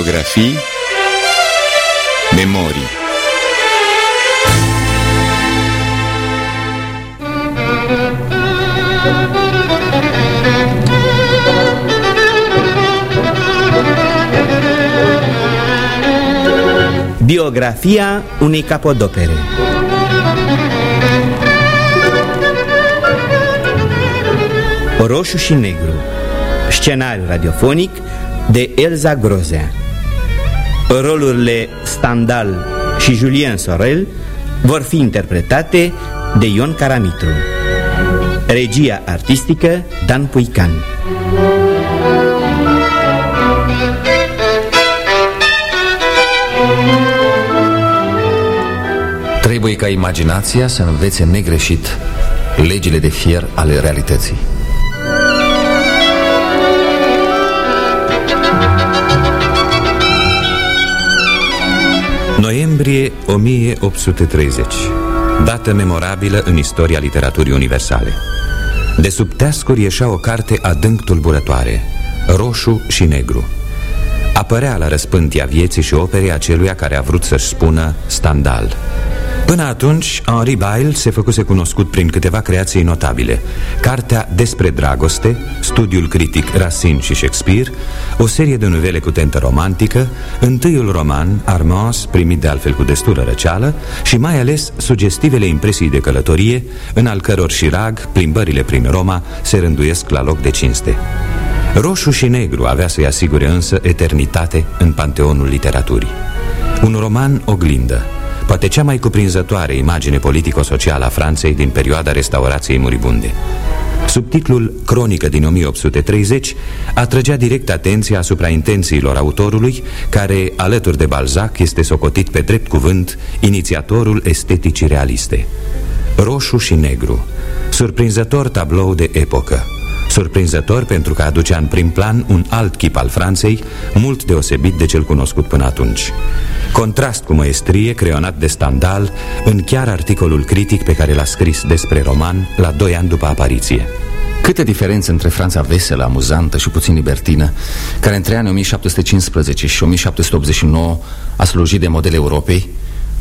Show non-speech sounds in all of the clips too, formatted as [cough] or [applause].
Biografii Memorii. Biografia unei capodopere. Roșu și negru. Scenariu radiofonic de Elza Grozea Rolurile Standal și Julien Sorel vor fi interpretate de Ion Caramitru Regia artistică Dan Puican Trebuie ca imaginația să învețe negreșit legile de fier ale realității. Noiembrie 1830 Dată memorabilă în istoria literaturii universale. De sub teascuri ieșea o carte adânc tulburătoare Roșu și negru. Apărea la răspântia vieții și operei aceluia care a vrut să-și spună Standal Până atunci, Henri Bail se făcuse cunoscut prin câteva creații notabile. Cartea Despre dragoste, studiul critic Racine și Shakespeare O serie de novele cu tentă romantică Întâiul roman, Armance, primit de altfel cu destură răceală Și mai ales sugestivele impresii de călătorie În al căror șirag, plimbările prin Roma Se rânduiesc la loc de cinste. Roșu și negru avea să-i asigure însă eternitate în panteonul literaturii. Un roman oglindă poate cea mai cuprinzătoare imagine politico-socială a Franței din perioada restaurației muribunde. Subtitlul Cronică din 1830 atrăgea direct atenția asupra intențiilor autorului, care, alături de Balzac, este socotit pe drept cuvânt inițiatorul esteticii realiste. Roșu și negru, surprinzător tablou de epocă, surprinzător pentru că aducea în prim plan un alt chip al Franței, mult deosebit de cel cunoscut până atunci. Contrast cu măestrie creionat de Stendhal în chiar articolul critic pe care l-a scris despre roman la doi ani după apariție. Câte diferențe între Franța veselă, amuzantă și puțin libertină, care între anii 1715 și 1789 a slujit de model Europei,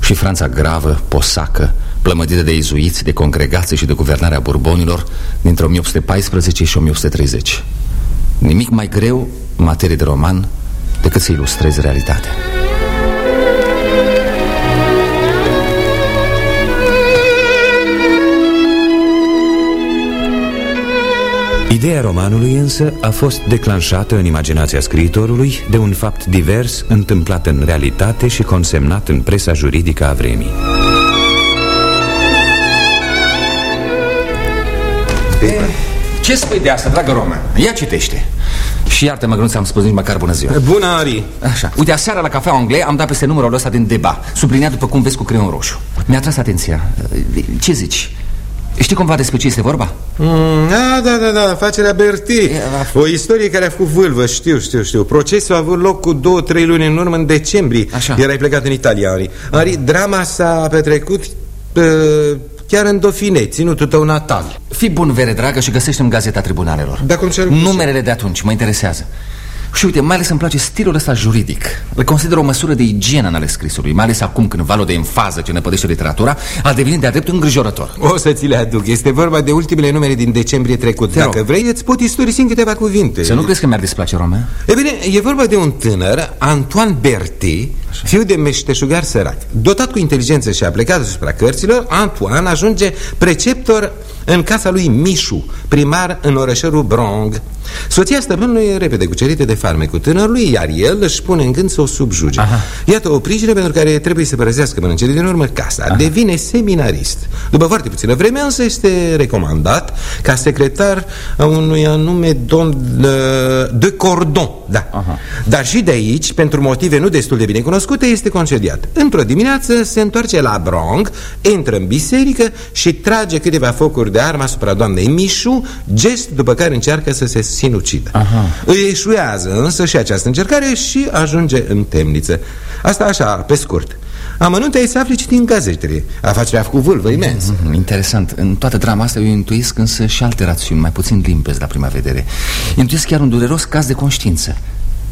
și Franța gravă, posacă, plămădită de izuiți, de congregații și de guvernarea burbonilor dintre 1814 și 1830. Nimic mai greu în materie de roman decât să ilustreze realitatea. Ideea romanului însă a fost declanșată în imaginația scriitorului de un fapt divers întâmplat în realitate și consemnat în presa juridică a vremii. Ce spui de asta, dragă Roma? Ia citește. Și iartă-mă că nu ți-am spus nici măcar bună ziua. Bună, Ari. Așa, uite, aseara la cafea anglei am dat peste numărul ăsta din deba Subliniat după cum vezi cu creion roșu. Mi-a tras atenția. Ce zici? Știi cumva despre ce este vorba? Mm, da, da, da, da, afacerea Berti. O istorie care a făcut vâlvă, știu, știu, știu. Procesul a avut loc cu două, trei luni în urmă, în decembrie. Așa. Erai plecat în Italia, Ari. Ari, drama s-a petrecut uh, chiar în Dofine, ținutul tău natal. Fii bun, vere dragă, și găsește-mi gazeta tribunalelor. Da, cum cer Numerele de atunci, mă interesează și uite, mai ales îmi place stilul ăsta juridic Îl consider o măsură de igienă în ale scrisului Mai ales acum când valul de enfază ce ne pădește literatura A devenit de-a drept îngrijorător O să ți le aduc Este vorba de ultimele numere din decembrie trecut Te Dacă rog. vrei, îți pot istorisi în câteva cuvinte Să nu crezi că mi-ar displace, Romea? E bine, e vorba de un tânăr, Antoine Berti, fiu de meșteșugar sărac. Dotat cu inteligență și aplecat asupra cărților, Antoine ajunge preceptor în casa lui Mișu, primar în orășărul Brong. Soția stăpânului e repede cucerită de farmecul tânărului, iar el își pune în gând să o subjuge. Aha. Iată o pricină pentru care trebuie să părăsească până în cele din urmă casa. Aha. Devine seminarist. După foarte puțină vreme, însă este recomandat ca secretar a unui anume domn uh, de Cordon. Da. Aha. Dar și de aici, pentru motive nu destul de bine cunoscute, este concediat. Într-o dimineață se întoarce la Brong, intră în biserică și trage câteva focuri de armă asupra doamnei Mișu, gest după care încearcă să se sinucidă. Aha. Îi eșuează însă și această încercare și ajunge în temniță. Asta așa, pe scurt. Amănunte ai să afli citind gazetele. Afacerea a făcut vâlvă imensă. Mhm, Interesant. În toată drama asta eu intuiesc însă și alte rațiuni, mai puțin limpezi la prima vedere. Intuiesc chiar un dureros caz de conștiință.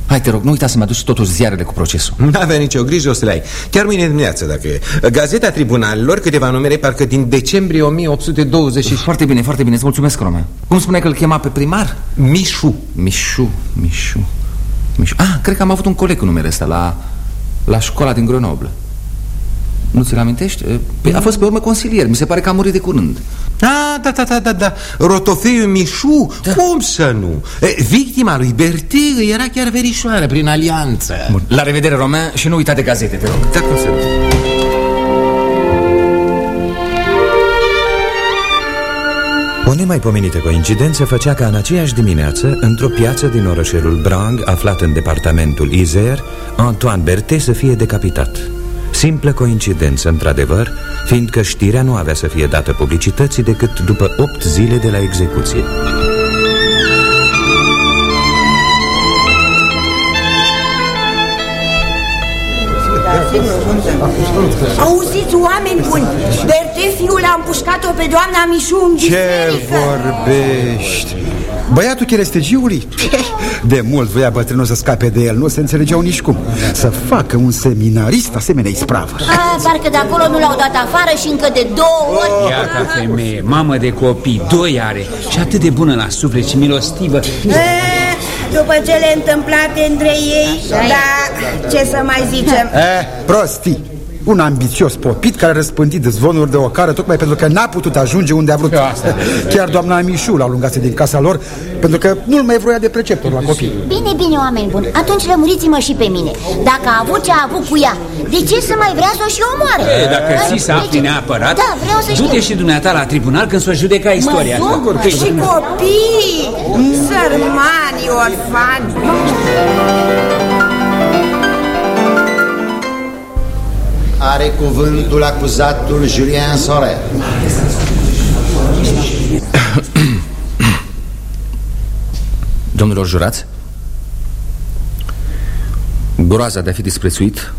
Hai, te rog, nu uita să-mi aduci totuși ziarele cu procesul. Nu avea nicio grijă, o să le ai. Chiar mâine dimineață, dacă e. Gazeta Tribunalilor, câteva numere, parcă din decembrie 1820 Foarte bine, foarte bine, îți mulțumesc, Rome Cum spune că îl chema pe primar? Mișu. Mișu, Mișu, Mișu. Ah, cred că am avut un coleg cu numele ăsta la, la școala din Grenoble. Nu ți-l amintești? Păi a fost pe urmă consilier, mi se pare că a murit de curând. Ah, da, da, da, da, da Rotofeiu Mișu, da. cum să nu? Victima lui Bertig era chiar verișoară prin alianță Bun. La revedere, Romain, și nu uita de gazete, te rog Da, cum să nu? O nemaipomenită coincidență făcea ca în aceeași dimineață, într-o piață din orășelul Brang, aflat în departamentul Isère, Antoine Berthet să fie decapitat. Simplă coincidență, într-adevăr, fiindcă știrea nu avea să fie dată publicității decât după opt zile de la execuție. Auziți, oameni buni, Berte, fiul, a împușcat-o pe doamna Mișu în Ce vorbești? Băiatul cherestegiului? [laughs] De mult voia bătrânul să scape de el, nu se înțelegeau nici cum. Să facă un seminarist asemenea ispravă. A, parcă de acolo nu l-au dat afară și încă de două ori. Ia ca femeie, mamă de copii, doi are. Și atât de bună la suflet și milostivă. După cele întâmplate între ei, da, ce să mai zicem? Eh, prostii un ambițios popit care a răspândit zvonuri de ocară tocmai pentru că n-a putut ajunge unde a vrut. [laughs] Chiar doamna Mișu l-a lungase din casa lor pentru că nu-l mai vroia de preceptor la copii. Bine, bine, oameni buni, atunci lămuriți-mă și pe mine. Dacă a avut ce a avut cu ea, de ce să mai vrea să o și omoare? E, dacă zi să afli neapărat, da, vreau să du-te și dumneata la tribunal când s-o judeca istoria. mă duc, Și copii, sărmani, orfani Are cuvântul acuzatul Julien Sorer. [coughs] Domnilor jurați, groaza de a fi disprețuit,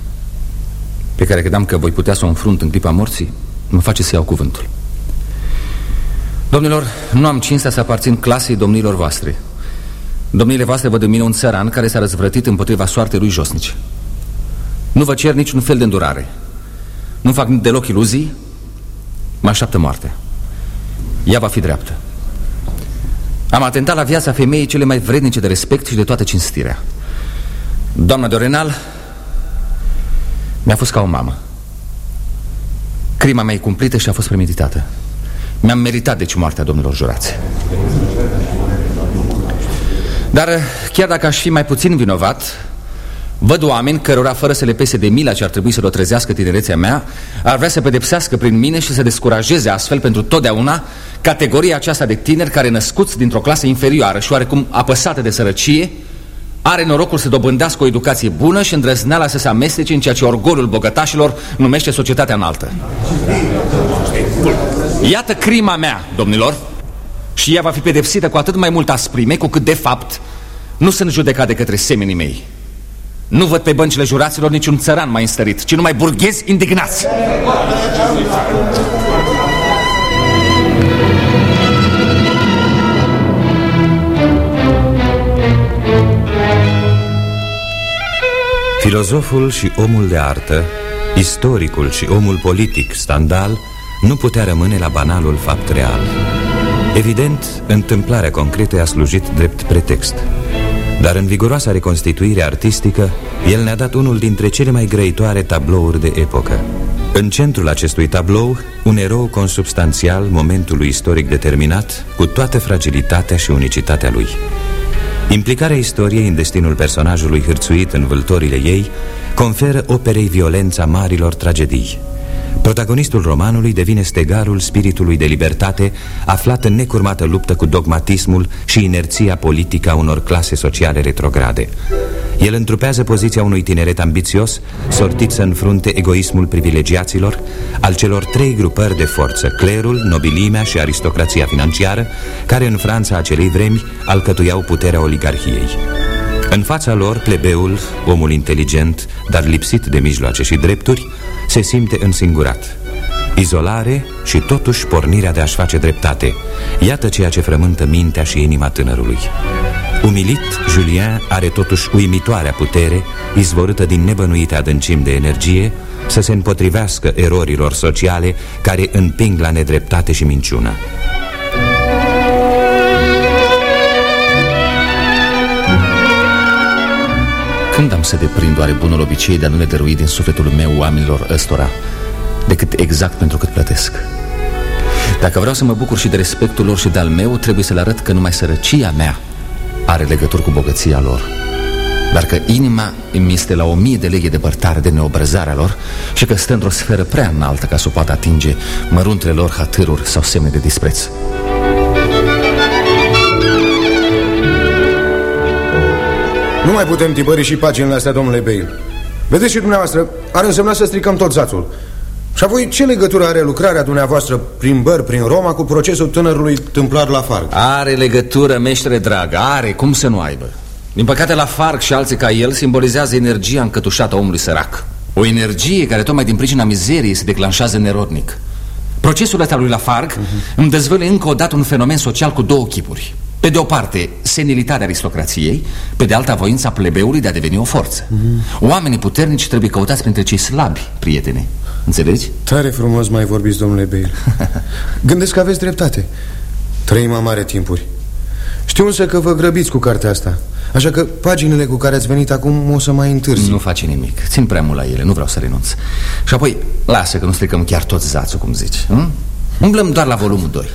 pe care credeam că voi putea să o înfrunt în clipa morții, mă face să iau cuvântul. Domnilor, nu am cinstea să aparțin clasei domnilor voastre. Domnile voastre văd în mine un țăran care s-a răzvrătit împotriva soartei lui josnici. Nu vă cer niciun fel de îndurare. Nu fac deloc iluzii. Mă așteaptă moarte. Ea va fi dreaptă. Am atentat la viața femeii cele mai vrednice de respect și de toată cinstirea. Doamna Dorenal Mi-a fost ca o mamă. Crima mea e cumplită și a fost premeditată. Mi-am meritat deci moartea domnilor jurați. Dar chiar dacă aș fi mai puțin vinovat Văd oameni cărora, fără să le pese de mila ce ar trebui să o trezească tinerețea mea, ar vrea să pedepsească prin mine și să descurajeze astfel pentru totdeauna categoria aceasta de tineri care, născuți dintr-o clasă inferioară și oarecum apăsată de sărăcie, are norocul să dobândească o educație bună și îndrăzneala să se amestece în ceea ce orgolul bogătașilor numește societatea înaltă. Iată crima mea, domnilor, și ea va fi pedepsită cu atât mai mult asprime cu cât, de fapt, nu sunt judecat de către semenii mei. Nu văd pe băncile juraților niciun țăran mai înstărit, ci numai burghezi indignați. Filozoful și omul de artă, istoricul și omul politic, Standal, nu putea rămâne la banalul fapt real. Evident, întâmplarea concretă a slujit drept pretext. Dar în viguroasa reconstituire artistică, el ne-a dat unul dintre cele mai grăitoare tablouri de epocă. În centrul acestui tablou, un erou consubstanțial momentului istoric determinat, cu toată fragilitatea și unicitatea lui. Implicarea istoriei în destinul personajului hârțuit în vâltorile ei conferă operei violența marilor tragedii. Protagonistul romanului devine stegarul spiritului de libertate aflat în necurmată luptă cu dogmatismul și inerția politică a unor clase sociale retrograde. El întrupează poziția unui tineret ambițios, sortit să înfrunte egoismul privilegiaților, al celor trei grupări de forță, clerul, nobilimea și aristocrația financiară, care în Franța acelei vremi alcătuiau puterea oligarhiei. În fața lor, plebeul, omul inteligent, dar lipsit de mijloace și drepturi, se simte însingurat. Izolare și totuși pornirea de a-și face dreptate. Iată ceea ce frământă mintea și inima tânărului. Umilit, Julien are totuși uimitoarea putere, izvorâtă din nebănuite adâncim de energie, să se împotrivească erorilor sociale care împing la nedreptate și minciună. Când am să deprind oare bunul obicei de a nu le dărui din sufletul meu oamenilor ăstora? Decât exact pentru cât plătesc. Dacă vreau să mă bucur și de respectul lor și de-al meu Trebuie să le arăt că numai sărăcia mea are legături cu bogăția lor. Dar că inima îmi este la o mie de leghe depărtare de neobrăzarea lor Și că stă într-o sferă prea înaltă ca să o poată atinge măruntele lor hatâruri sau semne de dispreț Nu mai putem tipări și paginile astea, domnule Bale Vedeți și dumneavoastră, ar însemna să stricăm tot zațul. Și apoi, ce legătură are lucrarea dumneavoastră prin băr, prin Roma, cu procesul tânărului tâmplar la Farg? Are legătură, meștere drag, are, cum să nu aibă. Din păcate la Farg și alții ca el simbolizează energia încătușată a omului sărac. O energie care tocmai din pricina mizeriei se declanșează nerodnic. Procesul ăsta lui Lafargue uh -huh. îmi dezvăluie încă o dată un fenomen social cu două chipuri pe de o parte, senilitatea aristocrației, pe de alta, voința plebeului de a deveni o forță. Mm -hmm. Oamenii puternici trebuie căutați printre cei slabi, prietene. Înțelegi? Tare frumos mai vorbiți, domnule Bale. [laughs] Gândesc că aveți dreptate. Trăim amare timpuri. Știu însă că vă grăbiți cu cartea asta. Așa că paginile cu care ați venit acum o să mai întârzi. Nu face nimic. Țin prea mult la ele, nu vreau să renunț. Și apoi, lasă că nu stricăm chiar tot zațul, cum zici. Hm? Umblăm doar la volumul 2.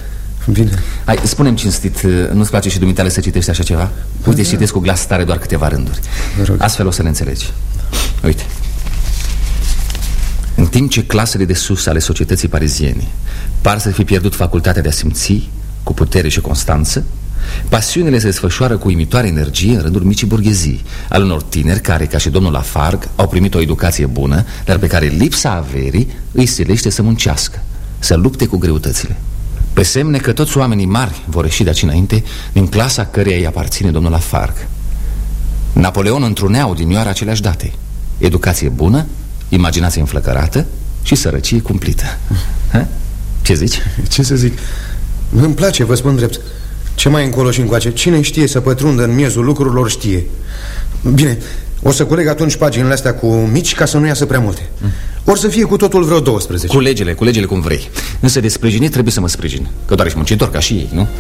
Bine Hai, spune-mi cinstit, nu-ți place și dumitale să citești așa ceva? Uite, da. citesc cu glas tare doar câteva rânduri. Astfel o să le înțelegi. Uite. În timp ce clasele de sus ale societății pariziene Par să fi pierdut facultatea de a simți Cu putere și constanță Pasiunile se desfășoară cu imitoare energie în rândul micii burghezii Al unor tineri care, ca și domnul Lafarg, au primit o educație bună Dar pe care lipsa averii îi silește să muncească Să lupte cu greutățile pe semne că toți oamenii mari vor ieși de aici înainte Din clasa căreia îi aparține domnul Lafarg Napoleon întrunea odinioară aceleași date Educație bună, imaginație înflăcărată și sărăcie cumplită ha? Ce zici? Ce să zic? Îmi place, vă spun drept Ce mai încolo și încoace Cine știe să pătrundă în miezul lucrurilor știe Bine, o să culeg atunci paginile astea cu mici ca să nu iasă prea multe mm. Or să fie cu totul vreo 12 Culegele, culegele cum vrei. Însă de sprijinit trebuie să mă sprijin. Că doar ești muncitor ca și ei, nu? [laughs]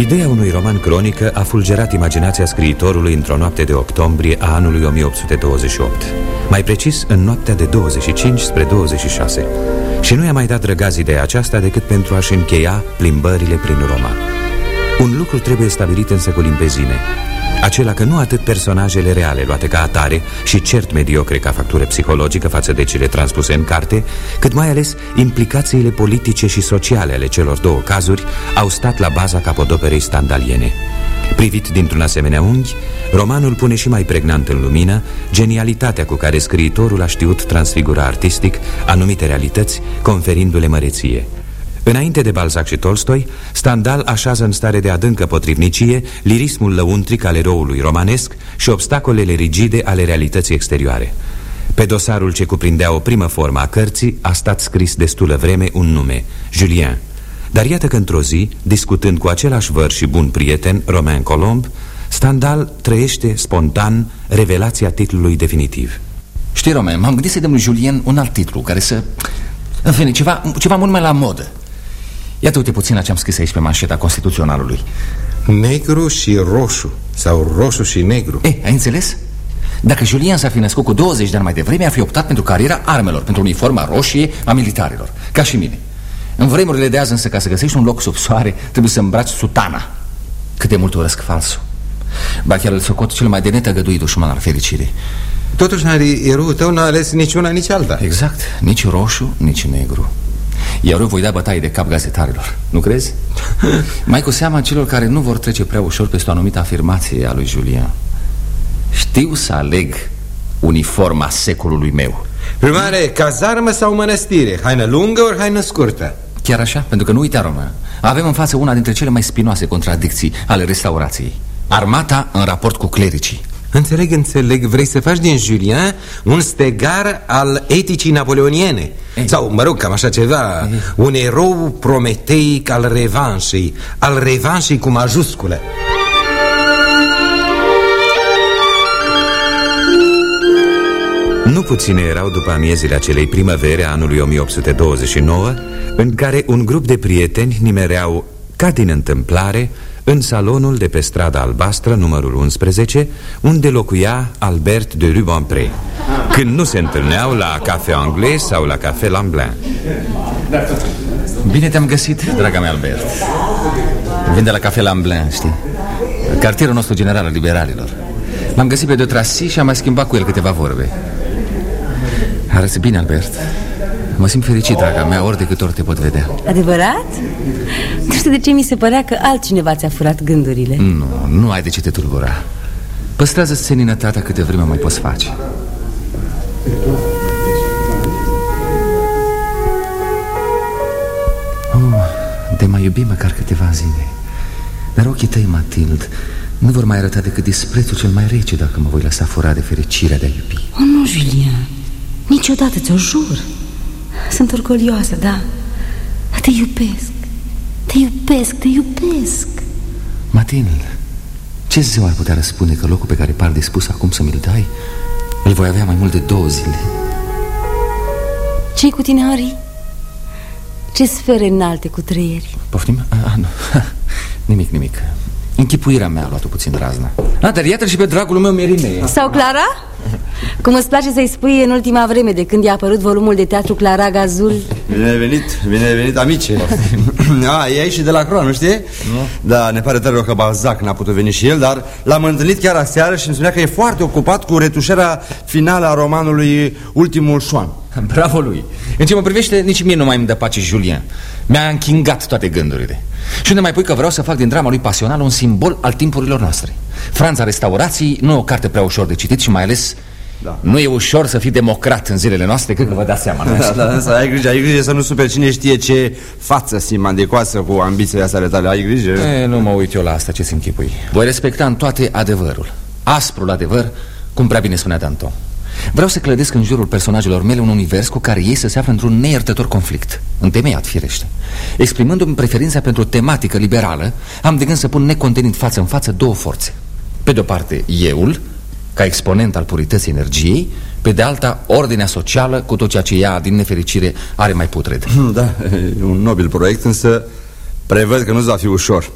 Ideea unui roman cronică a fulgerat imaginația scriitorului într-o noapte de octombrie a anului 1828 Mai precis, în noaptea de 25 spre 26 Și nu i-a mai dat răgaz ideea aceasta decât pentru a-și încheia plimbările prin Roma Un lucru trebuie stabilit însă cu limpezime acela că nu atât personajele reale luate ca atare și cert mediocre ca factură psihologică față de cele transpuse în carte, cât mai ales implicațiile politice și sociale ale celor două cazuri au stat la baza capodoperei standaliene. Privit dintr-un asemenea unghi, romanul pune și mai pregnant în lumină genialitatea cu care scriitorul a știut transfigura artistic anumite realități, conferindu-le măreție. Înainte de Balzac și Tolstoi, Stendhal așează în stare de adâncă potrivnicie lirismul lăuntric al eroului romanesc și obstacolele rigide ale realității exterioare. Pe dosarul ce cuprindea o primă formă a cărții a stat scris destulă vreme un nume, Julien. Dar iată că într-o zi, discutând cu același văr și bun prieten, Romain Colomb, Stendhal trăiește spontan revelația titlului definitiv. Știi, Romain, m-am gândit să dăm lui Julien un alt titlu care să... În fine, ceva, ceva mult mai la modă Iată uite puțin la ce am scris aici pe manșeta Constituționalului. Negru și roșu Sau roșu și negru. E, ai înțeles? Dacă Julian s-ar fi născut cu 20 de ani mai devreme Ar fi optat pentru cariera armelor Pentru uniforma roșie a militarilor Ca și mine. În vremurile de azi însă ca să găsești un loc sub soare Trebuie să îmbraci sutana. Cât de mult urăsc falsul. Ba chiar îl socot cel mai de netăgăduit dușman al fericirii. Totuși, eroul tău n-a ales nici una, nici alta. Exact, nici roșu, nici negru iar eu voi da bătaie de cap gazetarilor Nu crezi? [laughs] Mai cu seama celor care nu vor trece prea ușor Peste o anumită afirmație a lui Julian Știu să aleg uniforma secolului meu Primare, cazarmă sau mănăstire? Haină lungă ori haină scurtă? Chiar așa? Pentru că nu uita, Romă Avem în față una dintre cele mai spinoase contradicții ale restaurației Armata în raport cu clericii Înțeleg, înțeleg, vrei să faci din Julien un stegar al eticii napoleoniene Ei. Sau, mă rog, cam așa ceva Ei. Un erou prometeic al revanșei Al revanșei cu majuscule Nu puține erau după amiezile acelei primăvere a anului 1829 În care un grup de prieteni nimereau, ca din întâmplare în salonul de pe strada albastră, numărul 11, unde locuia Albert de Rubempré, când nu se întâlneau la Café Anglais sau la Café Lamblin. Bine te-am găsit, draga mea Albert. Vin de la Café Lamblin, știi? Cartierul nostru general al liberalilor. L-am găsit pe de Trasi și am mai schimbat cu el câteva vorbe. Arăți bine, Albert. Mă simt fericit, draga mea, ori de câte ori te pot vedea. Adevărat? Nu știu de ce mi se părea că altcineva ți-a furat gândurile. Nu, nu ai de ce te tulbura. Păstrează seninătatea câte vreme mai poți face. Oh, De mai iubi măcar câteva zile. Dar ochii tăi, Matild Nu vor mai arăta decât disprețul cel mai rece Dacă mă voi lăsa fura de fericirea de a iubi. Oh, nu, Julian Niciodată ți-o jur sunt orgolioasă, da Dar te iubesc Te iubesc, te iubesc Matilde, ce zeu ar putea răspunde că locul pe care par dispus acum să mi-l dai Îl voi avea mai mult de două zile Ce-i cu tine, Ari? Ce sfere înalte cu trăieri? Poftim? A, nu. nimic, nimic Închipuirea mea a luat-o puțin razna A, dar iată și pe dragul meu Merimee Sau Clara? Cum îți place să-i spui în ultima vreme De când i-a apărut volumul de teatru Clara Gazul Bine ai venit, bine ai venit, amice. [laughs] A, e și de la Croa, nu știi? Nu. Da, ne pare tare rău că Balzac n-a putut veni și el Dar l-am întâlnit chiar aseară și îmi spunea că e foarte ocupat Cu retușarea finală a romanului Ultimul Șoan. [laughs] Bravo lui. În ce mă privește, nici mie nu mai îmi dă pace Julien Mi-a închingat toate gândurile. Și unde mai pui că vreau să fac din drama lui pasional Un simbol al timpurilor noastre? Franța restaurației nu e o carte prea ușor de citit Și mai ales da. Nu e ușor să fii democrat în zilele noastre, cred că vă dați seama [laughs] da, da, da, ai grijă, ai grijă să nu superi cine știe ce față simandecoasă cu ambițiile astea tale, ai grijă. E, Nu mă uit eu la asta, ce-ți închipui. Voi respecta în toate adevărul Asprul adevăr, cum prea bine spunea Danton. Vreau să clădesc în jurul personajelor mele un univers cu care ei să se află într-un neiertător conflict Întemeiat, firește. Exprimându-mi preferința pentru tematică liberală Am de gând să pun necontenit față în față două forțe. Pe de-o parte, euul ca exponent al purității energiei Pe de alta, ordinea socială cu tot ceea ce ea, din nefericire, are mai putred. [laughs] Da, e un nobil proiect, însă prevăd că nu va fi ușor.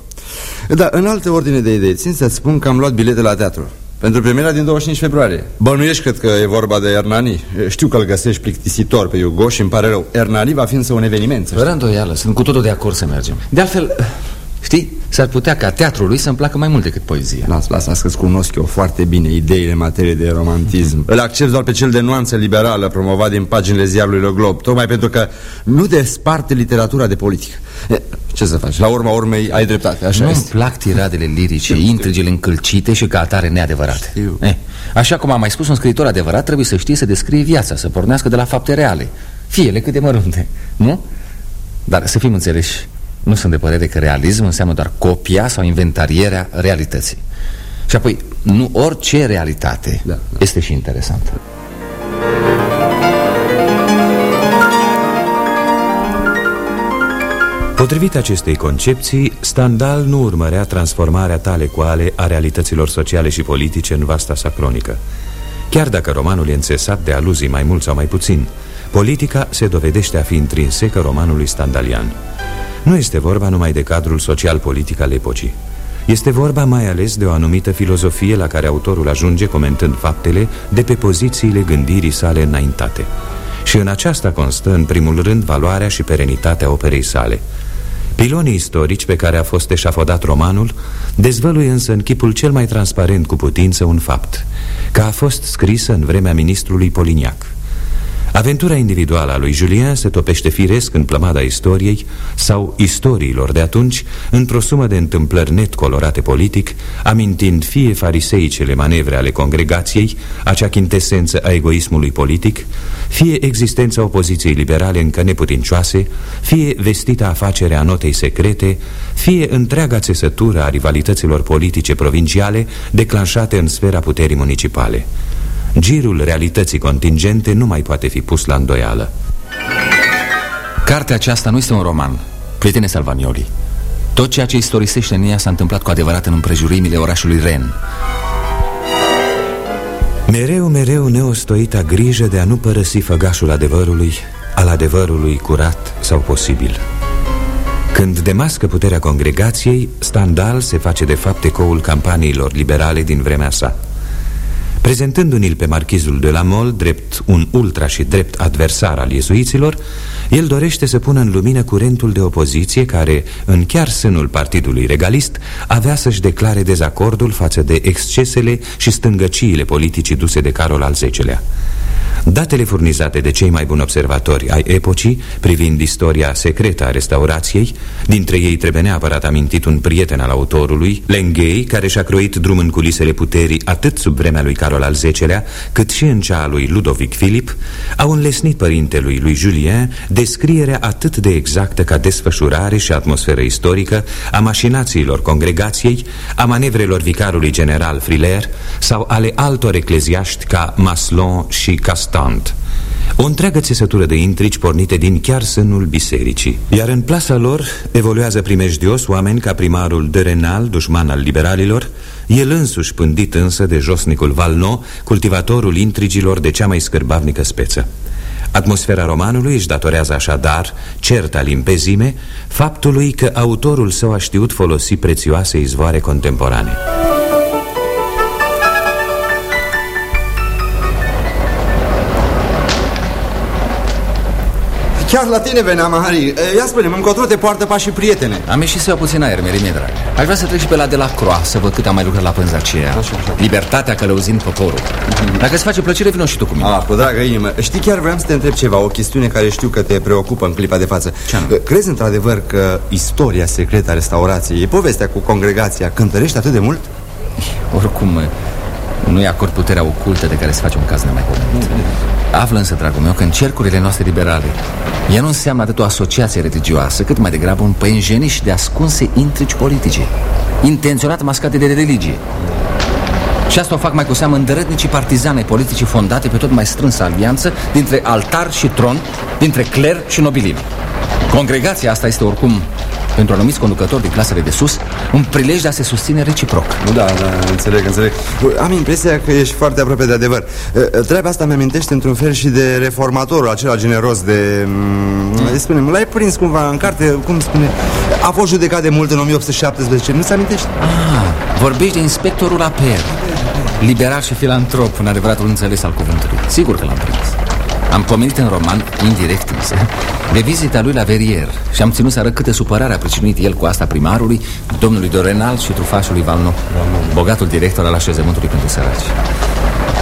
Da, în alte ordine de idei, țin să-ți spun că am luat bilete la teatru pentru premiera din 25 februarie. Bănuiești cred că e vorba de Ernani Știu că îl găsești plictisitor pe Hugo și îmi pare rău. Ernani va fi însă un eveniment Fără îndoială, sunt cu totul de acord să mergem. De altfel, Știi, s-ar putea ca teatrul lui să-mi placă mai mult decât poezia. Las, las, las că-ți cunosc eu foarte bine ideile în materie de romantism. Îl accept doar pe cel de nuanță liberală promovat din paginile ziarului Le Globe Tocmai pentru că nu desparte literatura de politică. Ce să faci? La urma urmei ai dreptate, așa Nu-mi plac tiradele lirice, intrigile încălcite și ca atare neadevărate. Eh, Așa cum am mai spus, un scriitor adevărat trebuie să știe să descrie viața Să pornească de la fapte reale Fiele cât de mărunte, nu? Dar să fim înțeleși nu sunt de părere că realism înseamnă doar copia sau inventarierea realității Și apoi, nu orice realitate da, da. este și interesantă Potrivit acestei concepții, Stendhal nu urmărea transformarea tale coale a realităților sociale și politice în vasta sa cronică. Chiar dacă romanul e înțesat de aluzii mai mult sau mai puțin, politica se dovedește a fi intrinsecă romanului standalian. Nu este vorba numai de cadrul social-politic al epocii. Este vorba mai ales de o anumită filozofie la care autorul ajunge comentând faptele de pe pozițiile gândirii sale înaintate. Și în aceasta constă, în primul rând, valoarea și perenitatea operei sale. Pilonii istorici pe care a fost eșafodat romanul dezvăluie însă în chipul cel mai transparent cu putință un fapt, că a fost scrisă în vremea ministrului Poliniac. Aventura individuală a lui Julien se topește firesc în plămada istoriei sau istoriilor de atunci într-o sumă de întâmplări net colorate politic, amintind fie fariseicele manevre ale congregației, acea chintesență a egoismului politic, fie existența opoziției liberale încă neputincioase, fie vestita afacere a notei secrete, fie întreaga țesătură a rivalităților politice provinciale declanșate în sfera puterii municipale. Girul realității contingente nu mai poate fi pus la îndoială. Cartea aceasta nu este un roman, prietene Salvanioli Tot ceea ce istorisește în ea s-a întâmplat cu adevărat în împrejurimile orașului Ren. Mereu, mereu neostoita grijă de a nu părăsi făgașul adevărului Al adevărului curat sau posibil. Când demască puterea congregației, Stendhal se face de fapt ecoul campaniilor liberale din vremea sa Prezentându-l pe marchizul de la Mol drept un ultra și drept adversar al iezuiților, el dorește să pună în lumină curentul de opoziție care, în chiar sânul partidului regalist, avea să-și declare dezacordul față de excesele și stângăciile politicii duse de Carol al X-lea. Datele furnizate de cei mai buni observatori ai epocii privind istoria secretă a restaurației, dintre ei trebuie neapărat amintit un prieten al autorului, Lenghei, care și-a croit drum în culisele puterii atât sub vremea lui Carol al X-lea, cât și în cea a lui Ludovic Filip, au înlesnit părintelui lui Julien descrierea atât de exactă ca desfășurare și atmosferă istorică a mașinațiilor congregației, a manevrelor vicarului general Friler sau ale altor ecleziaști ca Maslon și Castel constant O întreagă țesătură de intrici pornite din chiar sânul bisericii. Iar în plasa lor evoluează primejdios oameni ca primarul de Renal, dușman al liberalilor El însuși pândit însă de josnicul Valno, cultivatorul intrigilor de cea mai scârbavnică speță. Atmosfera romanului își datorează așadar, certa limpezime, faptului că autorul său a știut folosi prețioase izvoare contemporane. Chiar la tine veneam, Harry Ia spune-mi, încotro te poartă pașii prietene. Am ieșit să iau puțin aer, merimie drag Aș vrea să trec și pe la de la Croa Să văd cât am mai lucrat la pânza aceea. Așa, așa. Libertatea călăuzind poporul. Dacă îți face plăcere, vină și tu cu mine. Ah, cu dragă inimă. Știi, chiar vreau să te întreb ceva O chestiune care știu că te preocupă în clipa de față. Ce Crezi într-adevăr că istoria secretă a restaurației E povestea cu congregația? Cântărește atât de mult? Oricum, nu-i acord puterea ocultă de care se face un caz nemaipomenit Află însă, dragul meu, că în cercurile noastre liberale Ea nu înseamnă atât o asociație religioasă Cât mai degrabă un păinjeniș de ascunse intrici politice Intenționat mascate de religie și asta o fac mai cu seamă îndărătnicii partizane politicii fondate pe tot mai strânsă alianță dintre altar și tron, dintre cler și nobilime. Congregația asta este oricum pentru anumiți conducători din clasele de sus, un prilej de a se susține reciproc. Nu, da, da, înțeleg, înțeleg. Am impresia că ești foarte aproape de adevăr. Treaba asta mi amintește într-un fel și de reformatorul acela generos de... Mm. Spune, l-ai prins cumva în carte, cum spune... A fost judecat de mult în 1817, nu-ți amintești? Ah, vorbești de inspectorul Aper. Liberal și filantrop, în adevăratul înțeles al cuvântului. Sigur că l-am prins. Am pomenit în roman, indirect însă, de vizita lui la Verrier și am ținut să arăt câte supărare a pricinuit el cu asta primarului, domnului Dorenal și trufașului Valno, bogatul director al așezământului pentru săraci.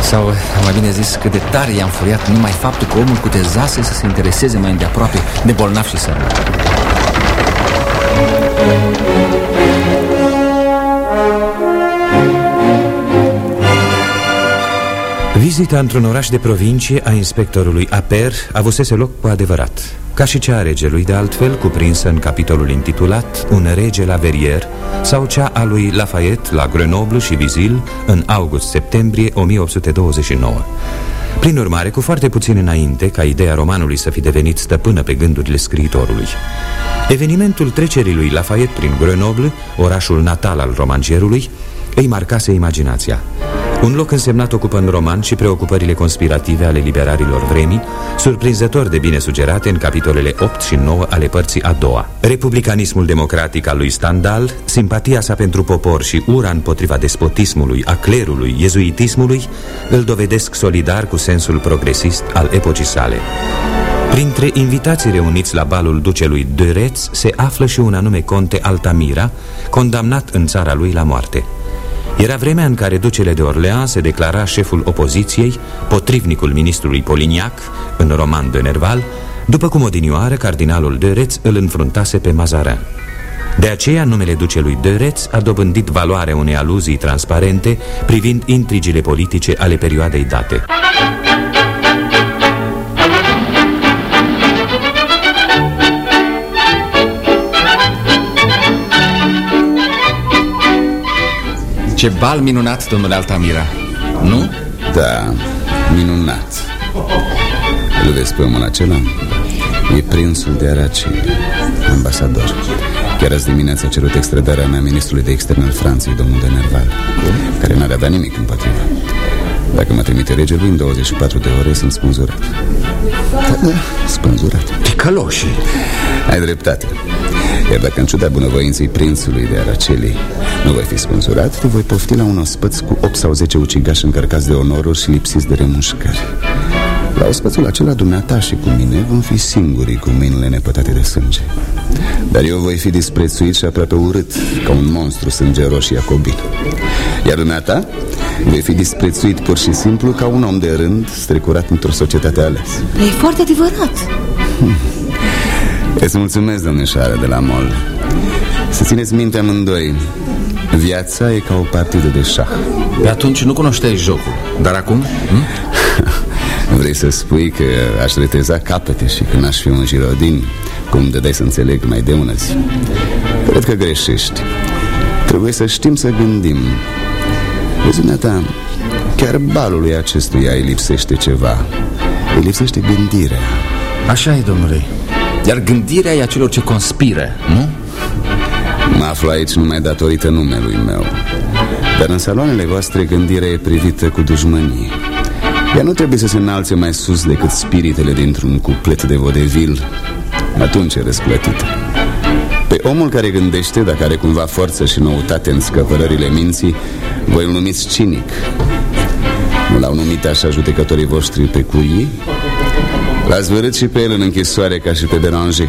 Sau, mai bine zis, cât de tare i-am furiat numai faptul că omul cutezase să se intereseze mai îndeaproape de bolnav și săraci. Vizita într-un oraș de provincie a inspectorului Aper avusese loc cu adevărat Ca și cea a regelui de altfel, cuprinsă în capitolul intitulat Un rege la Verrier Sau cea a lui Lafayette la Grenoble și Vizil în august-septembrie 1829 prin urmare, cu foarte puțin înainte ca ideea romanului să fi devenit stăpână pe gândurile scriitorului. Evenimentul trecerii lui Lafayette prin Grenoble, orașul natal al romancierului, îi marcase imaginația. Un loc însemnat ocupă în roman și preocupările conspirative ale liberarilor vremii, surprinzător de bine sugerate în capitolele 8 și 9 ale părții a doua. Republicanismul democratic al lui Stendhal, simpatia sa pentru popor și ura împotriva despotismului, a clerului, iezuitismului, îl dovedesc solidar cu sensul progresist al epocii sale. Printre invitații reuniți la balul ducelui Dureț se află și un anume conte Altamira, condamnat în țara lui la moarte. Era vremea în care ducele de Orleans se declara șeful opoziției, potrivnicul ministrului Poliniac, în roman de Nerval, după cum odinioară cardinalul de Reț îl înfruntase pe Mazarin. De aceea, numele ducelui de Reț a dobândit valoarea unei aluzii transparente privind intrigile politice ale perioadei date. Ce bal minunat, domnule Altamira, nu? Da, minunat. Îl vezi pe omul acela? E prințul de Araci, ambasador. Chiar azi dimineața a cerut extradarea mea ministrului de externe al Franței, domnul de Nerval Care n-ar avea nimic împotriva. Dacă mă trimite regelui, în 24 de ore sunt spânzurat. Da, da, spânzurat. Ticăloșii Ai dreptate iar dacă în ciuda bunăvoinței prințului de Araceli nu voi fi spânzurat, te voi pofti la un ospăț cu 8 sau 10 ucigași încărcați de onoruri și lipsiți de remușcări. La ospățul acela, dumneata și cu mine vom fi singurii cu mâinile nepătate de sânge. Dar eu voi fi disprețuit și aproape urât, ca un monstru sângeros iacobin. Iar dumneata vei fi disprețuit pur și simplu ca un om de rând strecurat într-o societate ales. E foarte adevărat. Hmm. Îți mulțumesc, domnișoară de la mol. Să țineți minte amândoi. Viața e ca o partidă de șah. Pe atunci nu cunoșteai jocul Dar acum? Hm? [laughs] Vrei să spui că aș reteza capete și că n-aș fi un girodin? Cum dai să înțeleg mai de ună zi Cred că greșești. Trebuie să știm să gândim. Vezi, ta, chiar balului acestuia îi lipsește ceva. Îi lipsește gândirea. Așa e, domnule iar gândirea e a celor ce conspiră, nu? Mă aflu aici numai datorită numelui meu Dar în saloanele voastre gândirea e privită cu dușmănie Ea nu trebuie să se înalțe mai sus decât spiritele dintr-un cuplet de vodevil Atunci e răsplătită Pe omul care gândește, dacă are cumva forță și noutate în scăpărările minții Voi îl numiți cinic Nu l-au numit așa judecătorii voștri pe curii? L-ați vărât și pe el în închisoare ca și pe Beranger.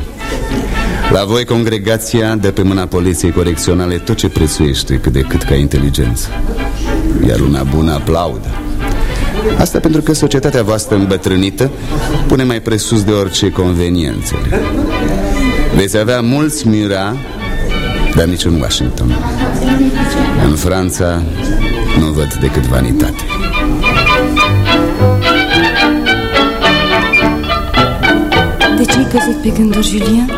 La voi congregația de pe mâna poliției corecționale tot ce prețuiește cât de cât ca inteligență. Iar una bună aplaudă. Asta pentru că societatea voastră îmbătrânită pune mai presus de orice conveniențele Veți avea mulți mira, dar nici în Washington. În Franța nu văd decât vanitate De ce ai căzut pe gânduri, Julien?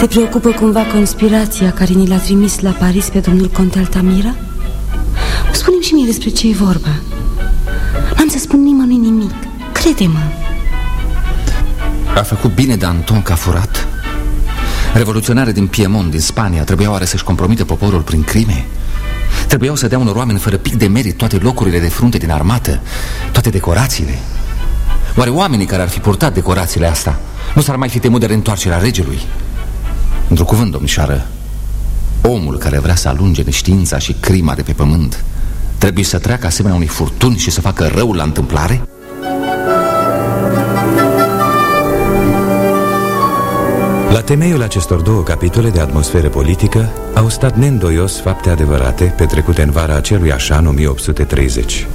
Te preocupă cumva conspirația care ni l-a trimis la Paris pe domnul Conte Altamira? Spune-mi și mie despre ce e vorba N-am să spun nimănui nimic Crede-mă A făcut bine de Anton că a furat Revoluționare din Piemont, din Spania Trebuiau oare să-și compromite poporul prin crime? Trebuiau să dea unor oameni fără pic de merit Toate locurile de frunte din armată Toate decorațiile Oare oamenii care ar fi purtat decorațiile astea Nu s-ar mai fi temut de reîntoarcerea regelui? Într-un cuvânt, domnișoară Omul care vrea să alunge neștiința și crima de pe pământ Trebuie să treacă asemenea unui furtuni și să facă rău la întâmplare? La temeiul acestor două capitole de atmosferă politică au stat neîndoios fapte adevărate petrecute în vara acelui așa în 1830.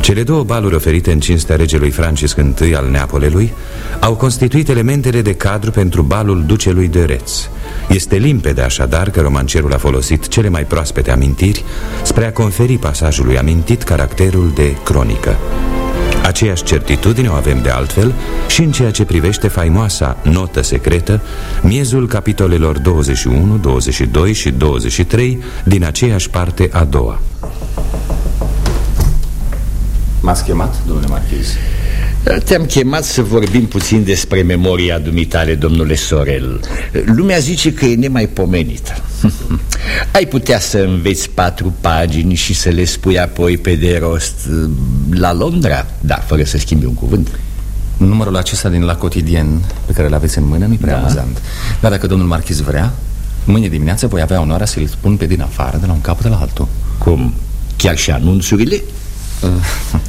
Cele două baluri oferite în cinstea regelui Francisc I al Neapolelui au constituit elementele de cadru pentru balul ducelui de Reț. Este limpede așadar că romancerul a folosit cele mai proaspete amintiri spre a conferi pasajului amintit caracterul de cronică. Aceeași certitudine o avem de altfel și în ceea ce privește faimoasa notă secretă, miezul capitolelor 21, 22 și 23 din aceeași parte a doua. M-ați chemat, domnule marchiz? Te-am chemat să vorbim puțin despre memoria dumitale, domnule Sorel Lumea zice că e nemaipomenită [laughs] Ai putea să înveți patru pagini și să le spui apoi pe de rost uh, la Londra? Da, fără să schimbi un cuvânt Numărul acesta din la cotidien pe care îl aveți în mână nu-i prea da. amuzant Dar dacă domnul marchiz vrea, mâine dimineață voi avea onoarea să-l spun pe din afară de la un capăt la altul Cum? Chiar și anunțurile? Uh, [laughs]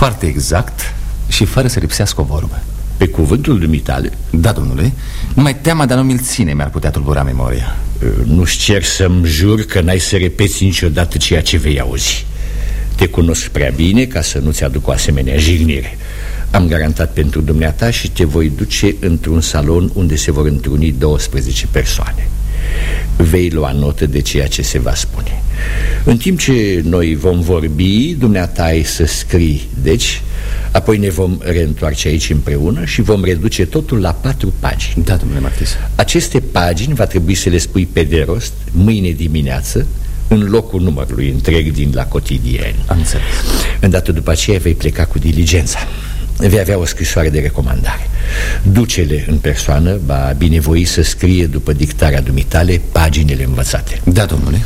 foarte exact și fără să lipsească o vorbă. Pe cuvântul dumitale? Da, domnule. Numai teama de a nu mi-l ține mi-ar putea tulbura memoria. Nu-ți cer să-mi jur că n-ai să repeți niciodată ceea ce vei auzi. Te cunosc prea bine ca să nu-ți aduc o asemenea jignire. Am garantat pentru dumneata și te voi duce într-un salon unde se vor întruni 12 persoane. Vei lua notă de ceea ce se va spune În timp ce noi vom vorbi, dumneata ai să scrii. Deci, apoi ne vom reîntoarce aici împreună Și vom reduce totul la patru pagini. Da, domnule Marchis Aceste pagini va trebui să le spui pe de rost Mâine dimineață în locul numărului întreg din la cotidieni. Am înțeles. Îndată după aceea vei pleca cu diligența Vei avea o scrisoare de recomandare. Ducele în persoană va binevoi să scrie după dictarea dumitale paginile învățate. Da, domnule.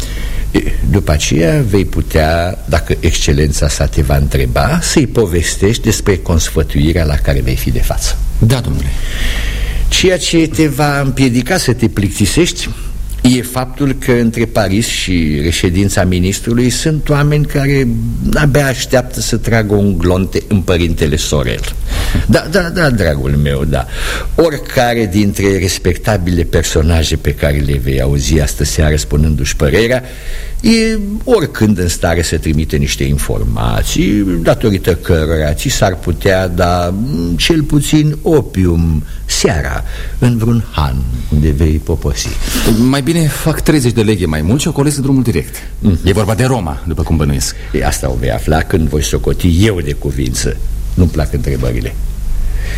După aceea vei putea, dacă excelența sa te va întreba Să-i povestești despre consfătuirea la care vei fi de față. Da, domnule. Ceea ce te va împiedica să te plictisești E faptul că între Paris și reședința ministrului sunt oameni care abia așteaptă să tragă un glonte în părintele Sorel. Da, da, da, dragul meu, da. Oricare dintre respectabile personaje pe care le vei auzi astă seară spunându-și părerea E oricând în stare să trimite niște informații Datorită cărora ți s-ar putea da cel puțin opium seara În vreun han unde vei poposi. Mai bine fac 30 de leghe mai mult și ocolesc drumul direct. Mm. E vorba de Roma, după cum bănuiesc. E, Asta o vei afla când voi socoti eu de cuvință. Nu-mi plac întrebările.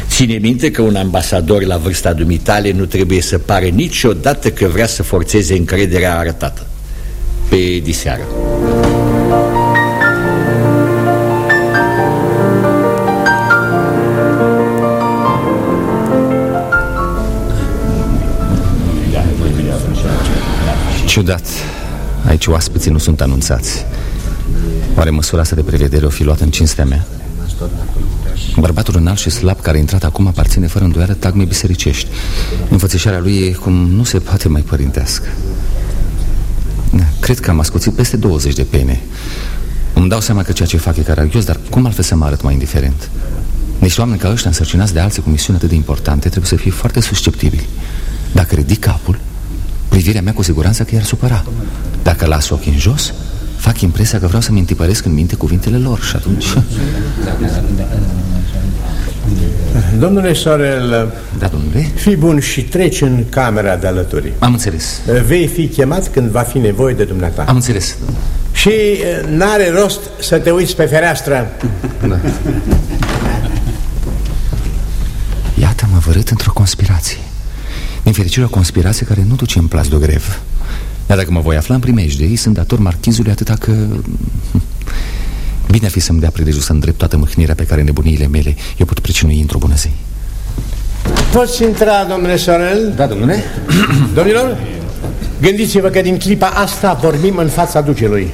Ține minte că un ambasador la vârsta dumitale nu trebuie să pare niciodată că vrea să forțeze încrederea arătată Pe diseară. Ciudat. Aici oaspeții nu sunt anunțați. Oare măsura asta de prevedere o fi luată în cinstea mea? Bărbatul înalt și slab care a intrat acum aparține fără îndoială tagmei bisericești. Înfățișarea lui e cum nu se poate mai părintească Cred că am ascuțit peste 20 de pene. Îmi dau seama că ceea ce fac e caragios Dar cum altfel să mă arăt mai indiferent? Niște oameni ca ăștia însărcinați de alții cu misiuni atât de importante Trebuie să fie foarte susceptibili. Dacă ridic capul Privirea mea cu siguranță că i-ar supăra. Dacă las ochii în jos Fac impresia că vreau să-mi întipăresc în minte cuvintele lor Și atunci... [laughs] Domnule Sorel Da, domnule. Fii bun și treci în camera de alături. Am înțeles. Vei fi chemat când va fi nevoie de dumneata. Am înțeles Și n-are rost să te uiți pe fereastră. Da. Iată, mă vărât într-o conspirație. Din fericire o conspirație care nu duce în plas de grev Iar dacă mă voi afla în primejde Ei sunt dator marchizului atâta că Bine ar fi să-mi dea prilejul să îndrept toată mâhnirea pe care nebuniile mele Eu pot pricinui într-o bună zi. Poți intra, domnule Sorel? Da, domnule. [clears throat] Domnilor, gândiți-vă că din clipa asta vorbim în fața ducelui.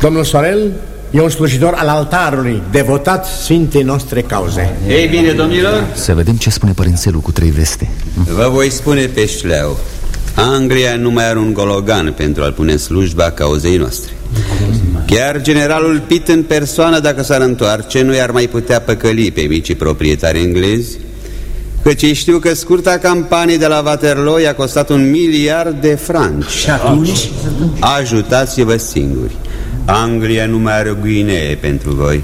Domnul Sorel E un slujitor al altarului, devotat Sfintei noastre cauze. Ei bine, domnilor. Să vedem ce spune părințelul cu trei veste. Vă voi spune pe șleau. Anglia nu mai are un gologan pentru a-l pune în slujba cauzei noastre Chiar generalul Pitt în persoană, dacă s-ar întoarce, nu i-ar mai putea păcăli pe micii proprietari englezi? Căci știu că scurta campanie de la Waterloo i-a costat un miliard de franci. Și atunci? Ajutați-vă singuri. Anglia nu mai are o Guinee pentru voi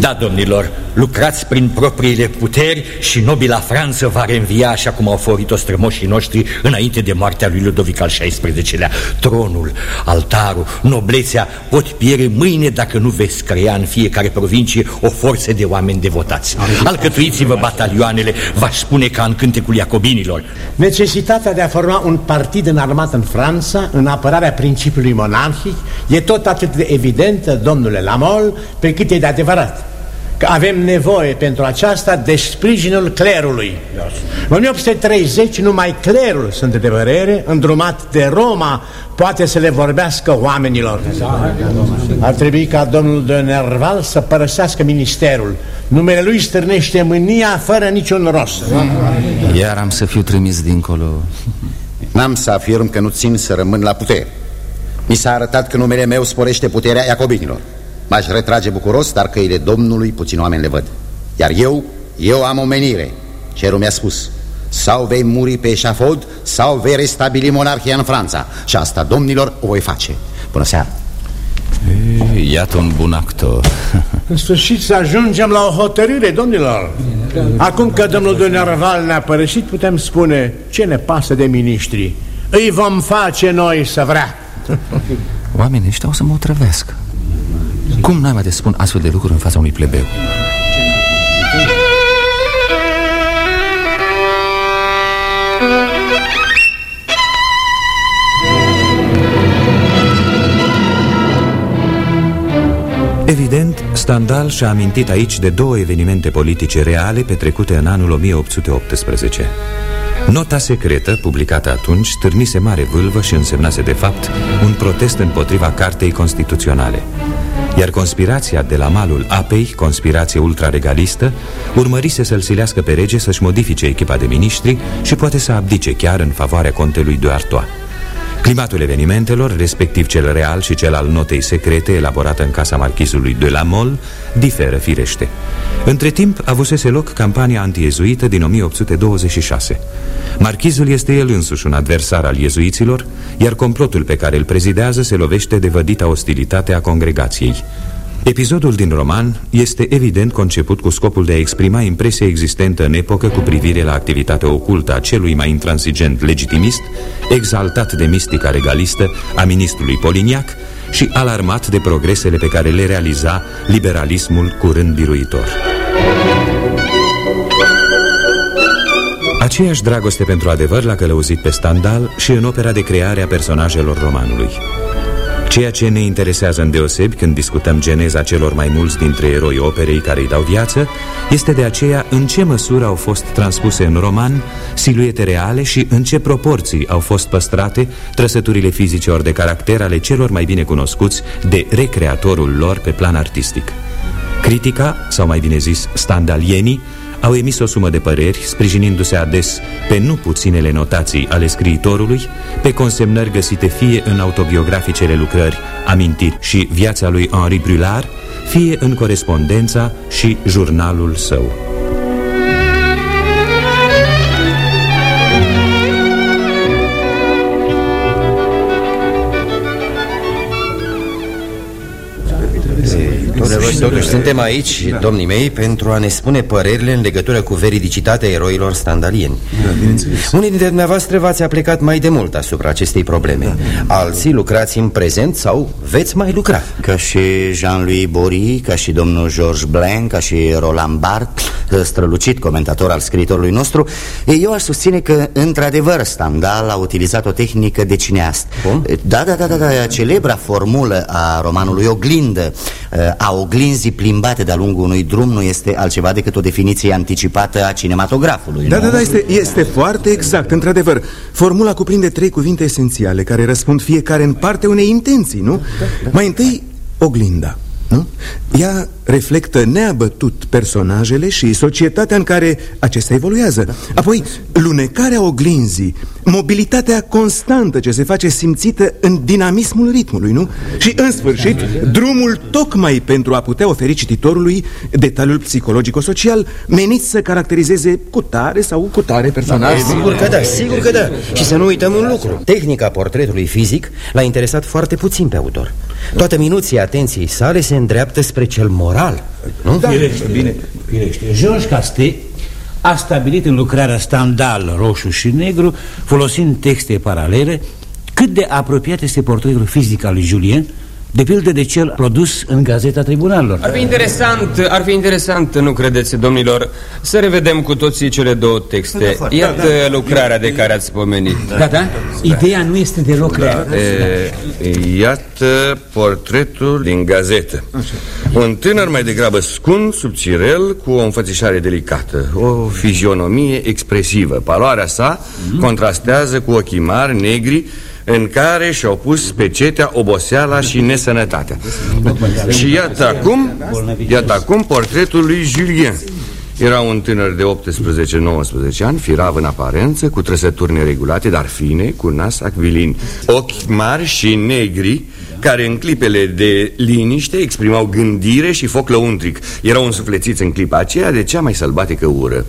Da, domnilor, lucrați prin propriile puteri și nobila Franță va reînvia așa cum au forit-o strămoșii noștri înainte de moartea lui Ludovic al XVI-lea. Tronul, altarul, noblețea pot pierde mâine dacă nu veți crea în fiecare provincie o forță de oameni devotați. Alcătuiți-vă batalioanele, v-aș spune ca în cântecul iacobinilor. Necesitatea de a forma un partid înarmat în Franța, în apărarea principiului monarhic, e tot atât de evidentă, domnule Lamol, pe cât e de adevărat că avem nevoie pentru aceasta de sprijinul clerului. În 1830 numai clerul, sunt de părere, îndrumat de Roma, poate să le vorbească oamenilor. Ar trebui ca domnul de Nerval să părăsească ministerul. Numele lui stârnește mânia fără niciun rost. Iar am să fiu trimis dincolo. N-am să afirm că nu țin să rămân la putere. Mi s-a arătat că numele meu sporește puterea iacobinilor. M-aș retrage bucuros, dar căile Domnului puțin oameni le văd. Iar eu Eu am o menire Cerul mi-a spus Sau vei muri pe eșafod Sau vei restabili monarhia în Franța. Și asta, domnilor, o voi face. Bună seara. Iată un bun actor. [laughs] În sfârșit să ajungem la o hotărâre, domnilor. Acum că domnul de Nerval ne-a părăsit Putem spune ce ne pasă de miniștri. Îi vom face noi să vrea. Oamenii ăștia o să mă otrăvească Cum n-ai mai de spun astfel de lucruri în fața unui plebeu? Evident, Stendhal și-a amintit aici de două evenimente politice reale petrecute în anul 1818. Nota secretă, publicată atunci, stârnise mare vâlvă și însemnase de fapt un protest împotriva Cartei Constituționale. Iar conspirația de la malul apei, conspirație ultraregalistă, urmărise să-l silească pe rege să-și modifice echipa de miniștri și poate să abdice chiar în favoarea contelui de Artois. Climatul evenimentelor, respectiv cel real și cel al notei secrete elaborată în casa marchizului de la Mol, diferă firește. Între timp, avusese loc campania antiezuită din 1826. Marchizul este el însuși un adversar al iezuiților, iar complotul pe care îl prezidează se lovește de vădita ostilitate a congregației. Episodul din roman este evident conceput cu scopul de a exprima impresia existentă în epocă cu privire la activitatea ocultă a celui mai intransigent legitimist, exaltat de mistica regalistă a ministrului Poliniac și alarmat de progresele pe care le realiza liberalismul curând biruitor. Aceeași dragoste pentru adevăr l-a călăuzit pe Stendhal și în opera de creare a personajelor romanului. Ceea ce ne interesează îndeosebi când discutăm geneza celor mai mulți dintre eroi operei care îi dau viață, este de aceea în ce măsură au fost transpuse în roman siluete reale și în ce proporții au fost păstrate trăsăturile fizice ori de caracter ale celor mai bine cunoscuți de recreatorul lor pe plan artistic. Critica, sau mai bine zis standalienii, au emis o sumă de păreri, sprijinindu-se ades pe nu puținele notații ale scriitorului, pe consemnări găsite fie în autobiograficele lucrări Amintiri și Viața lui Henri Brulard, fie în corespondența și jurnalul său. Totuși suntem aici, domnii mei, pentru a ne spune părerile în legătură cu veridicitatea eroilor standalieni. Da, Unii dintre dumneavoastră v-ați aplicat mai de mult asupra acestei probleme. Da. Alții lucrați în prezent sau veți mai lucra? Ca și Jean-Louis Bory, ca și domnul George Blanc, ca și Roland Barthes strălucit comentator al scriitorului nostru Eu aș susține că, într-adevăr, Stendhal a utilizat o tehnică de cineast Cum? Da, da, da, da, da, celebra formulă a romanului Oglindă A oglinzii plimbate de-a lungul unui drum nu este altceva decât o definiție anticipată a cinematografului Da, nu? da, da, este, este foarte exact, într-adevăr Formula cuprinde trei cuvinte esențiale care răspund fiecare în parte unei intenții, nu? Da, da. Mai întâi, oglinda nu? Ea reflectă neabătut personajele și societatea în care acestea evoluează. Apoi, lunecarea oglinzii, mobilitatea constantă ce se face simțită în dinamismul ritmului, nu? Și, în sfârșit, drumul tocmai pentru a putea oferi cititorului detaliul psihologico-social menit să caracterizeze cu tare sau cu tare personaj da, Sigur că da, sigur că da. Și să nu uităm un lucru. Tehnica portretului fizic l-a interesat foarte puțin pe autor Toată minuția atenției sale se îndreaptă spre cel moral nu? Da, firește, bine, firește Georges Castet a stabilit în lucrarea Standal roșu și negru Folosind texte paralele Cât de apropiat este portretul fizic al lui Julien de pildă de cel produs în Gazeta Tribunalelor Ar fi interesant, ar fi interesant, nu credeți, domnilor Să revedem cu toții cele două texte. Da, Iată da, da, lucrarea de care ați pomenit. Da, da, ideea nu este deloc da, rea e, Iată portretul din gazetă. Un tânăr mai degrabă scund, subțirel, cu o înfățișare delicată O fizionomie expresivă. Paloarea sa mm -hmm. contrastează cu ochii mari, negri în care și-au pus pecetea oboseala și nesănătatea. Și iată acum, iată acum portretul lui Julien. Era un tânăr de 18-19 ani, firav în aparență, cu trăsături neregulate, dar fine, cu nas acvilin, ochi mari și negri, care în clipele de liniște exprimau gândire și foc lăuntric. Erau însuflețiți în clipa aceea de cea mai sălbatică ură.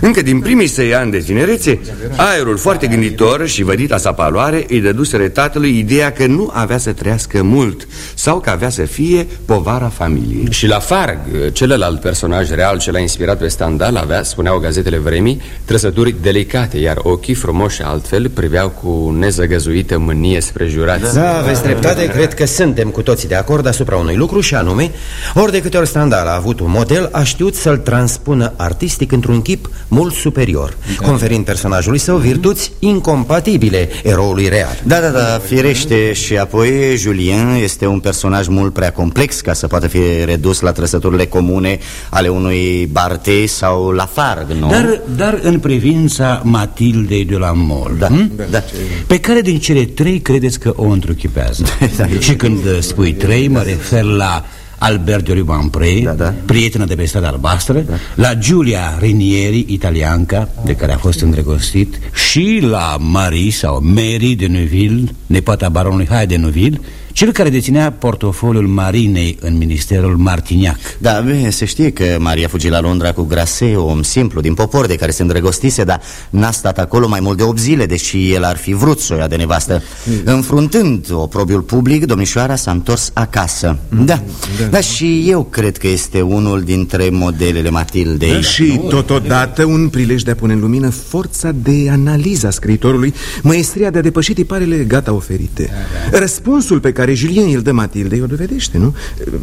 Încă din primii săi ani de tinerețe, aerul foarte gânditor și vădita sa paloare îi dăduseră tatălui ideea că nu avea să trăiască mult sau că avea să fie povara familiei. Și la Farg, celălalt personaj real ce l-a inspirat pe Stendhal, avea, spuneau gazetele vremii, trăsături delicate, iar ochii frumoși altfel priveau cu nezăgăzuită mânie spre jurați. Da, aveți dreptate, cred că suntem cu toții de acord asupra unui lucru și anume, ori de câte ori Stendhal a avut un model, a știut să-l transpună artistic într-un chip mult superior, da. conferind personajului său virtuți incompatibile eroului real. Da, da, da, firește și apoi Julien este un personaj mult prea complex ca să poată fi redus la trăsăturile comune ale unui Barte sau Lafargue, nu? Dar, dar în privința Matildei de la Mol, da, hm? da. pe care din cele trei credeți că o întruchipează? [laughs] da, și când spui trei, mă refer la Albert de Rubempré, da, da. prietenă de pe strada albastră, da. la Giulia Renieri, italianca, de care a fost îndrăgostit, și la Marie sau Mary de Neuville, nepoata baronului Hay de Neuville, cel care deținea portofoliul Marinei în ministerul Martignac Da, bine, se știe că Maria fugi la Londra cu Grase, om simplu din popor de care se îndrăgostise Dar n-a stat acolo mai mult de 8 zile, deși el ar fi vrut să o ia de nevastă. Mm. Înfruntând oprobiul public, domnișoara s-a întors acasă. Mm. da. da, dar și eu cred că este unul dintre modelele Matildei. Da, Și totodată un prilej de a pune în lumină forța de analiză a scriitorului Măestria de a depăși tiparele gata oferite. Răspunsul pe care care Julien îl dă Matilde, o dovedește, nu?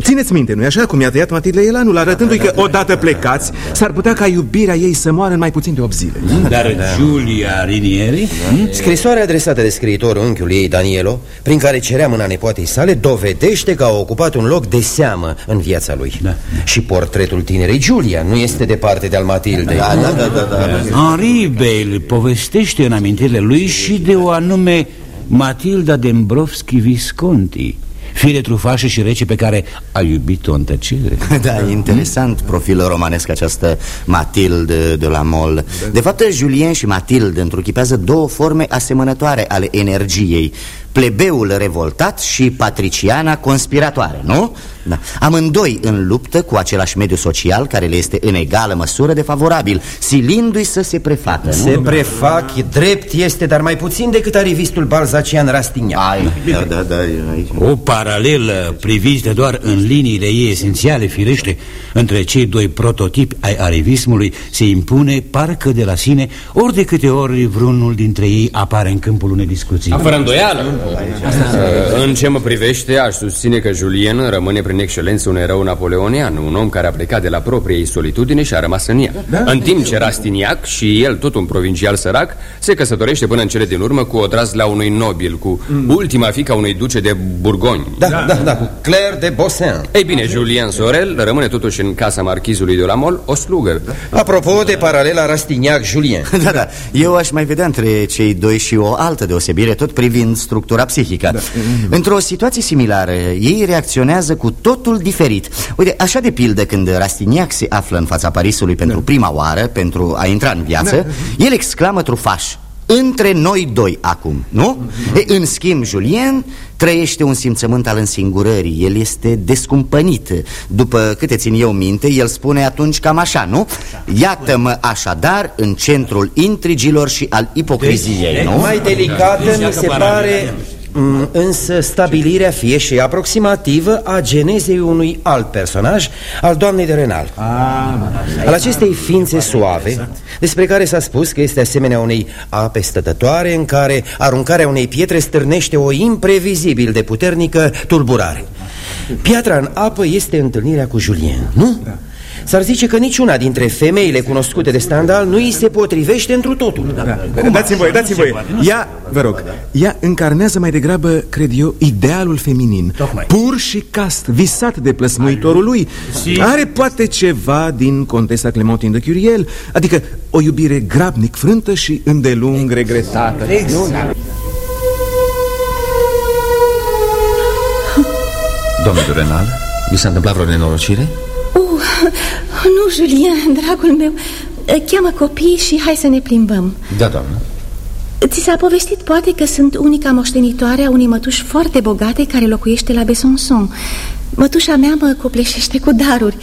Țineți minte, nu-i așa cum i-a tăiat Matilde elanul, arătându-i că odată plecați S-ar putea ca iubirea ei să moară în mai puțin de 8 zile Dar Giulia Rinieri? Hmm? Scrisoarea adresată de scriitorul unchiului ei, Danielo Prin care cerea mâna nepoatei sale Dovedește că a ocupat un loc de seamă în viața lui da. Și portretul tinerei Giulia nu este departe de al Matildei da, da, da, da, da. Henri Bale povestește în amintirile lui și de o anume Matilda Dembrovski Visconti Fire trufașă și rece pe care a iubit-o în tăcere. [laughs] Da, interesant profilul romanesc această Matilde de la Mol. De fapt, Julien și Matilde întruchipează două forme asemănătoare ale energiei Plebeul revoltat și patriciana conspiratoare, nu? Da. Amândoi în luptă cu același mediu social care le este în egală măsură de favorabil Silindu-i să se prefacă, nu? Se prefac, drept este, dar mai puțin decât arivistul balzacian Rastignac Ai, da, da, da, aici. O paralelă privită doar în liniile ei esențiale, firește Între cei doi prototipi ai arivismului se impune parcă de la sine Ori de câte ori vreunul dintre ei apare în câmpul unei discuții Fără îndoială În ce mă privește, aș susține că Julien rămâne prin excelență un erou napoleonian Un om care a plecat de la propriei solitudine și a rămas în ea. Da? În timp ce Rastignac și el, tot un provincial sărac Se căsătorește până în cele din urmă cu o la unui nobil Cu mm. ultima fică a unui duce de Burgoni Da, da, da, da cu Claire de Bossin Ei bine, Julien Sorel rămâne totuși în casa marchizului de la Mol o slugă. Apropo de paralela Rastignac-Julien [laughs] Da, da, eu aș mai vedea între cei doi și o altă deosebire Tot privind structura psihică da. Într-o situație similară, ei reacționează cu totul diferit Uite, așa de pildă când Rastignac se află în fața Parisului pentru da. prima oară Pentru a intra în viață da. El exclamă trufaș între noi doi acum, nu? E, în schimb, Julien trăiește un simțământ al însingurării El este descumpănit După câte țin eu minte, el spune atunci cam așa, nu? Iată-mă așadar în centrul intrigilor și al ipocriziei, nu? Mai delicată mi se pare Mm, însă stabilirea fie și aproximativă a genezei unui alt personaj, al doamnei de Renal Al acestei ființe suave, despre care s-a spus că este asemenea unei ape stătătoare În care aruncarea unei pietre stârnește o imprevizibil de puternică tulburare Piatra în apă este întâlnirea cu Julien, nu? Da. S-ar zice că niciuna dintre femeile cunoscute de Stendhal nu îi se potrivește întru totul da. da. Dați-mi voie, dați-mi voie Ea, vă rog, ea încarnează mai degrabă, cred eu, idealul feminin Tocmai. Pur și cast, visat de plăsmuitorul lui Are poate ceva din Contesa Clementine de Curiel Adică o iubire grabnic frântă și îndelung regretată exact. Domnul Durenal, mi s-a întâmplat vreo nenorocire? Uh, nu, Julien, dragul meu Cheamă copii și hai să ne plimbăm. Da, doamnă. Ți s-a povestit poate că sunt unica moștenitoare a unei mătuși foarte bogate care locuiește la Besançon. Mătușa mea mă copleșește cu daruri.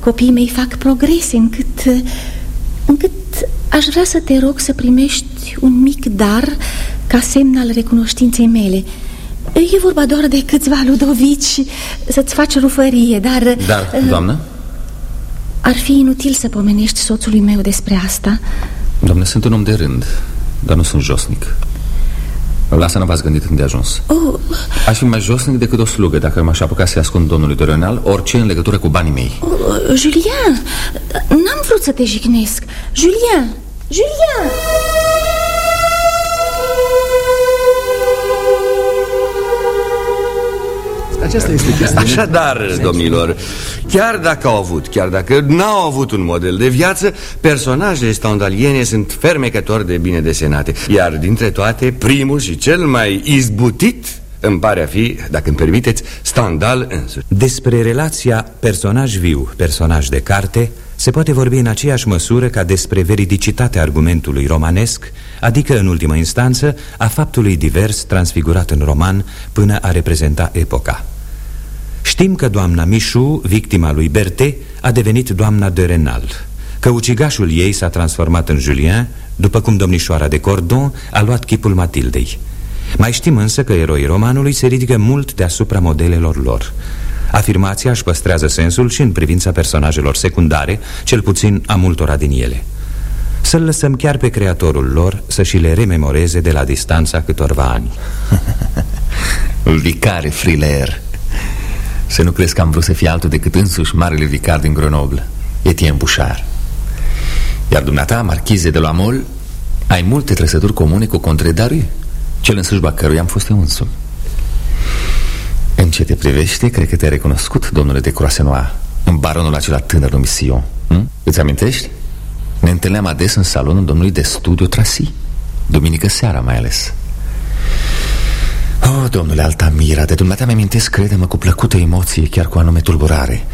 Copiii mei fac progrese încât... încât aș vrea să te rog să primești un mic dar ca semn al recunoștinței mele E vorba doar de câțiva ludovici să-ți faci rufărie, dar... Dar, doamnă? Ar fi inutil să pomenești soțului meu despre asta. Doamne, sunt un om de rând, dar nu sunt josnic. Lasă, nu v-ați gândit când de ajuns. Oh. Aș fi mai josnic decât o slugă dacă m-aș apuca să-i ascund domnului Doronal orice în legătură cu banii mei. Oh, Julian, n-am vrut să te jignesc. Julian, Julian Aceasta este chestia. Așadar, domnilor, chiar dacă au avut, chiar dacă n-au avut un model de viață, personajele standaliene sunt fermecători de bine desenate. Iar dintre toate, primul și cel mai izbutit îmi pare a fi, dacă îmi permiteți, Stendhal însuși. Despre relația personaj viu, personaj de carte, se poate vorbi în aceeași măsură ca despre veridicitatea argumentului romanesc, adică, în ultimă instanță, a faptului divers transfigurat în roman până a reprezenta epoca. Știm că doamna Mișu, victima lui Berte, a devenit doamna de Renal. Că ucigașul ei s-a transformat în Julien După cum domnișoara de Cordon a luat chipul Matildei. Mai știm însă că eroii romanului se ridică mult deasupra modelelor lor. Afirmația își păstrează sensul și în privința personajelor secundare Cel puțin a multora din ele. Să-l lăsăm chiar pe creatorul lor Să și le rememoreze de la distanța câtorva ani. [laughs] Vicare Friler să nu crezi că am vrut să fie altul decât însuși marele vicar din Grenoble Etienne Bouchard Iar dumneata, marchize de la Mol Ai multe trăsături comune cu Contredariu Cel în slujba căruia am fost eu însumi În ce te privește, cred că te-ai recunoscut, domnule de Croasenoa În baronul acela tânăr numit Sion hm? Îți amintești? Ne întâlneam ades în salonul domnului de studiu Trasi Duminică seara mai ales Oh, domnule Altamira, de dumneata mi-amintesc, crede-mă, cu plăcută emoție, chiar cu anume tulburare.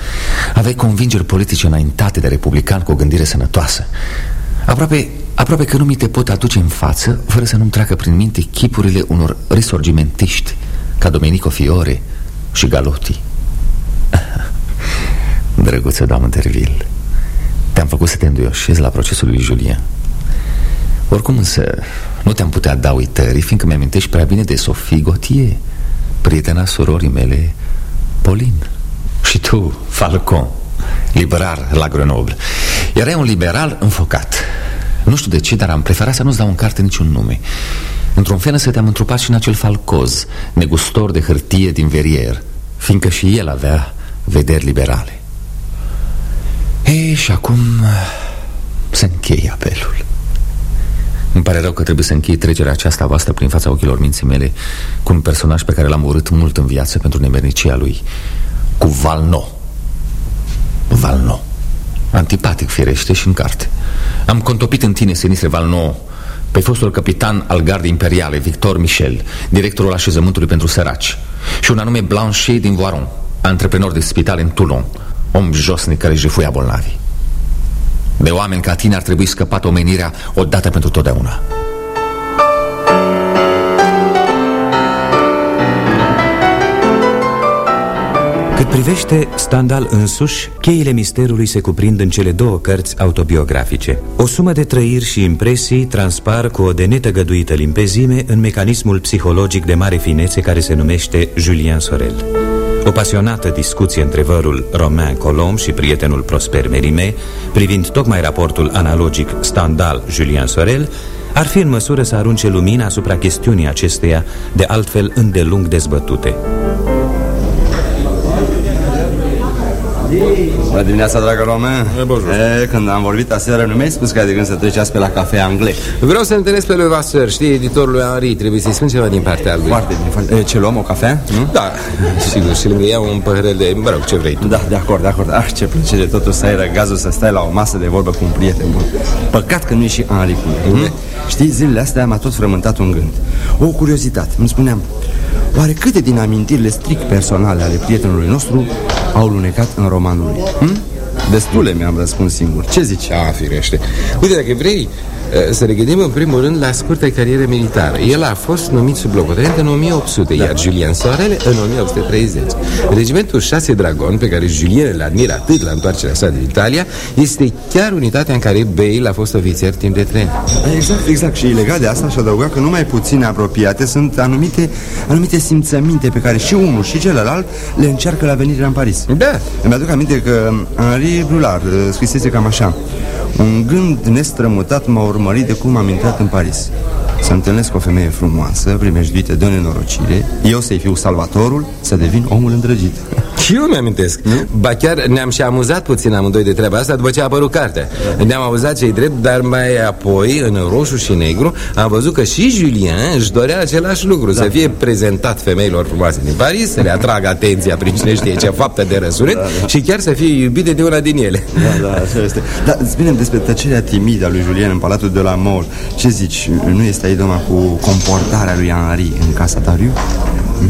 Aveai convingeri politice înaintate de republican cu o gândire sănătoasă. Aproape, aproape că nu mi te pot aduce în față Fără să nu-mi treacă prin minte chipurile unor risorgimentiști Ca Domenico Fiore și Galotti. [laughs] Drăguță doamnă Derville Te-am făcut să te înduioșezi la procesul lui Julien oricum însă nu te-am putea da uitării Fiindcă mi-amintești prea bine de Sofie Gautier Prietena surorii mele Pauline Și tu, Falcon Liberal la Grenoble. Erai un liberal înfocat. Nu știu de ce, dar am preferat să nu-ți dau în carte niciun nume. Într-un fel să te-am întrupat și în acel falcoz Negustor de hârtie din Verrier Fiindcă și el avea vederi liberale. Ei, și acum se încheie apelul îmi pare rău că trebuie să închei trecerea aceasta vastă prin fața ochilor minții mele cu un personaj pe care l-am urât mult în viață pentru nemernicia lui, cu Valno. Valno. Antipatic, firește, și în carte. Am contopit în tine, Senisre Valno, pe fostul capitan al gardei imperiale, Victor Michel, directorul așezământului pentru săraci, și un anume Blanchet din Voiron, antreprenor de spital în Toulon, om josnic care jefuia bolnavi. De oameni ca tine ar trebui scăpat omenirea odată pentru totdeauna Cât privește Standal însuși, cheile misterului se cuprind în cele două cărți autobiografice. O sumă de trăiri și impresii transpar cu o de netăgăduită limpezime în mecanismul psihologic de mare finețe care se numește Julien Sorel. O pasionată discuție între vărul Romain Colomb și prietenul Prosper Merime, privind tocmai raportul analogic Standal-Julien Sorel, ar fi în măsură să arunce lumina asupra chestiunii acesteia, de altfel îndelung dezbătute. Bună dimineața, dragă Romain e, Când am vorbit aseară, nu mi-ai spus că ai de gând să treceați pe la cafea angle Vreau să întâlnesc pe lui Vasseur, știi, editorul lui Henri Trebuie să-i spun ceva din partea lui. Foarte bine, foarte bine. Ce luăm, o cafea? Nu? Da, [laughs] sigur, și lângă ea un păhărel de, mă rog, ce vrei tu. Da, de acord, de acord. Ah, ce plăcere totul să ai răgazul să stai la o masă de vorbă cu un prieten bun. Păcat că nu e și Henri cu mine mm? Știi, zilele astea m-a tot frământat un gând. O curiozitate, îmi spuneam Oare câte din amintirile strict personale ale prietenului nostru au lunecat în romanul lui? Hm? Destule, mi-am răspuns singur. Ce zici? A, firește. Uite, dacă vrei, Eh, să ne gândim în primul rând la scurta carieră militară. El a fost numit sublocotenent în 1800, iar Julien Sorel în 1830. Regimentul 6 Dragon, pe care Julien îl admiră atât la întoarcerea sa din Italia, este chiar unitatea în care Bale a fost ofițer timp de trei Exact, exact. Și legat de asta și adăuga că numai puțin apropiate sunt anumite, anumite simțăminte pe care și unul și celălalt le încearcă la venirea în Paris. Da. Îmi aduc aminte că Henri Brulard eh, scrisese cam așa. Un gând nestrămutat m-a urmărit de cum am intrat în Paris să întâlnesc o femeie frumoasă, primejduită de o nenorocire, eu să-i fiu salvatorul, să devin omul îndrăgit. Și eu mi-amintesc. Ba chiar ne-am și amuzat puțin amândoi de treaba asta după ce a apărut cartea. Ne-am amuzat cei drept, dar mai apoi, în roșu și negru, am văzut că și Julien își dorea același lucru, da. să fie prezentat femeilor frumoase din Paris, să le atragă atenția prin cine știe ce faptă de răsunet da, da. și chiar să fie iubite de una din ele. Da, da, așa este. Dar spunem despre tăcerea timidă a lui Julien în palatul de la Mol. Ce zici, nu este aici Doma cu comportarea lui Henri în casa Dariu?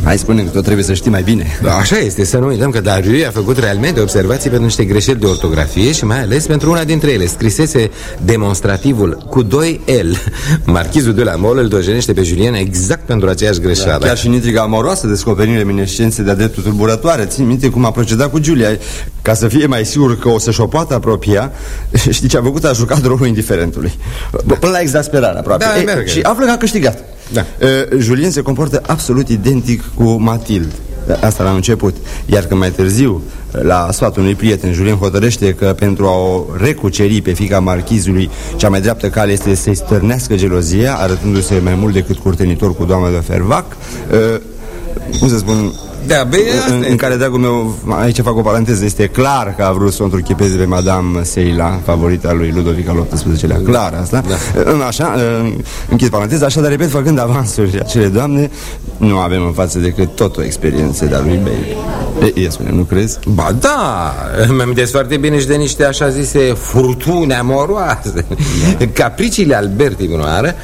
Hai spune că tot trebuie să știi mai bine. Da, Așa este, să nu uităm că Dariu a făcut realmente observații pentru niște greșeli de ortografie Și mai ales pentru una dintre ele. Scrisese demonstrativul cu 2 L. Marchizul de la Mol îl dojenește pe Julien exact pentru aceeași greșeală. Da, Chiar și în intriga amoroasă descoperim reminescențe de-a dreptul tulburătoare. Țin minte cum a procedat cu Giulia. Ca să fie mai sigur că o să-și o poată apropia [laughs] Știi ce a făcut? A jucat rolul indiferentului. Până la exasperare aproape. Da, e, Și află că a câștigat da. Uh, Julien se comportă absolut identic cu Matilde Asta la început. Iar că mai târziu, la sfatul unui prieten Julien hotărăște că pentru a o recuceri pe fica marchizului Cea mai dreaptă cale este să-i stârnească gelozia Arătându-se mai mult decât curtenitor cu doamna de Fervac. Uh, Cum să spun da, bine, în, în care, dragul meu, aici fac o paranteză Este clar că a vrut să o întruchipeze pe Madame Seila Favorita lui Ludovic al XVIII-lea Clar asta. Da. Așa, închid paranteza Așa, dar repet, făcând avansuri acele doamne Nu avem în față decât tot o experiență de-a lui Bailey. E, spune, nu crezi? Ba da, mi amintesc foarte bine și de niște așa zise furtune amoroase. Da. Capriciile Alberti Bunoară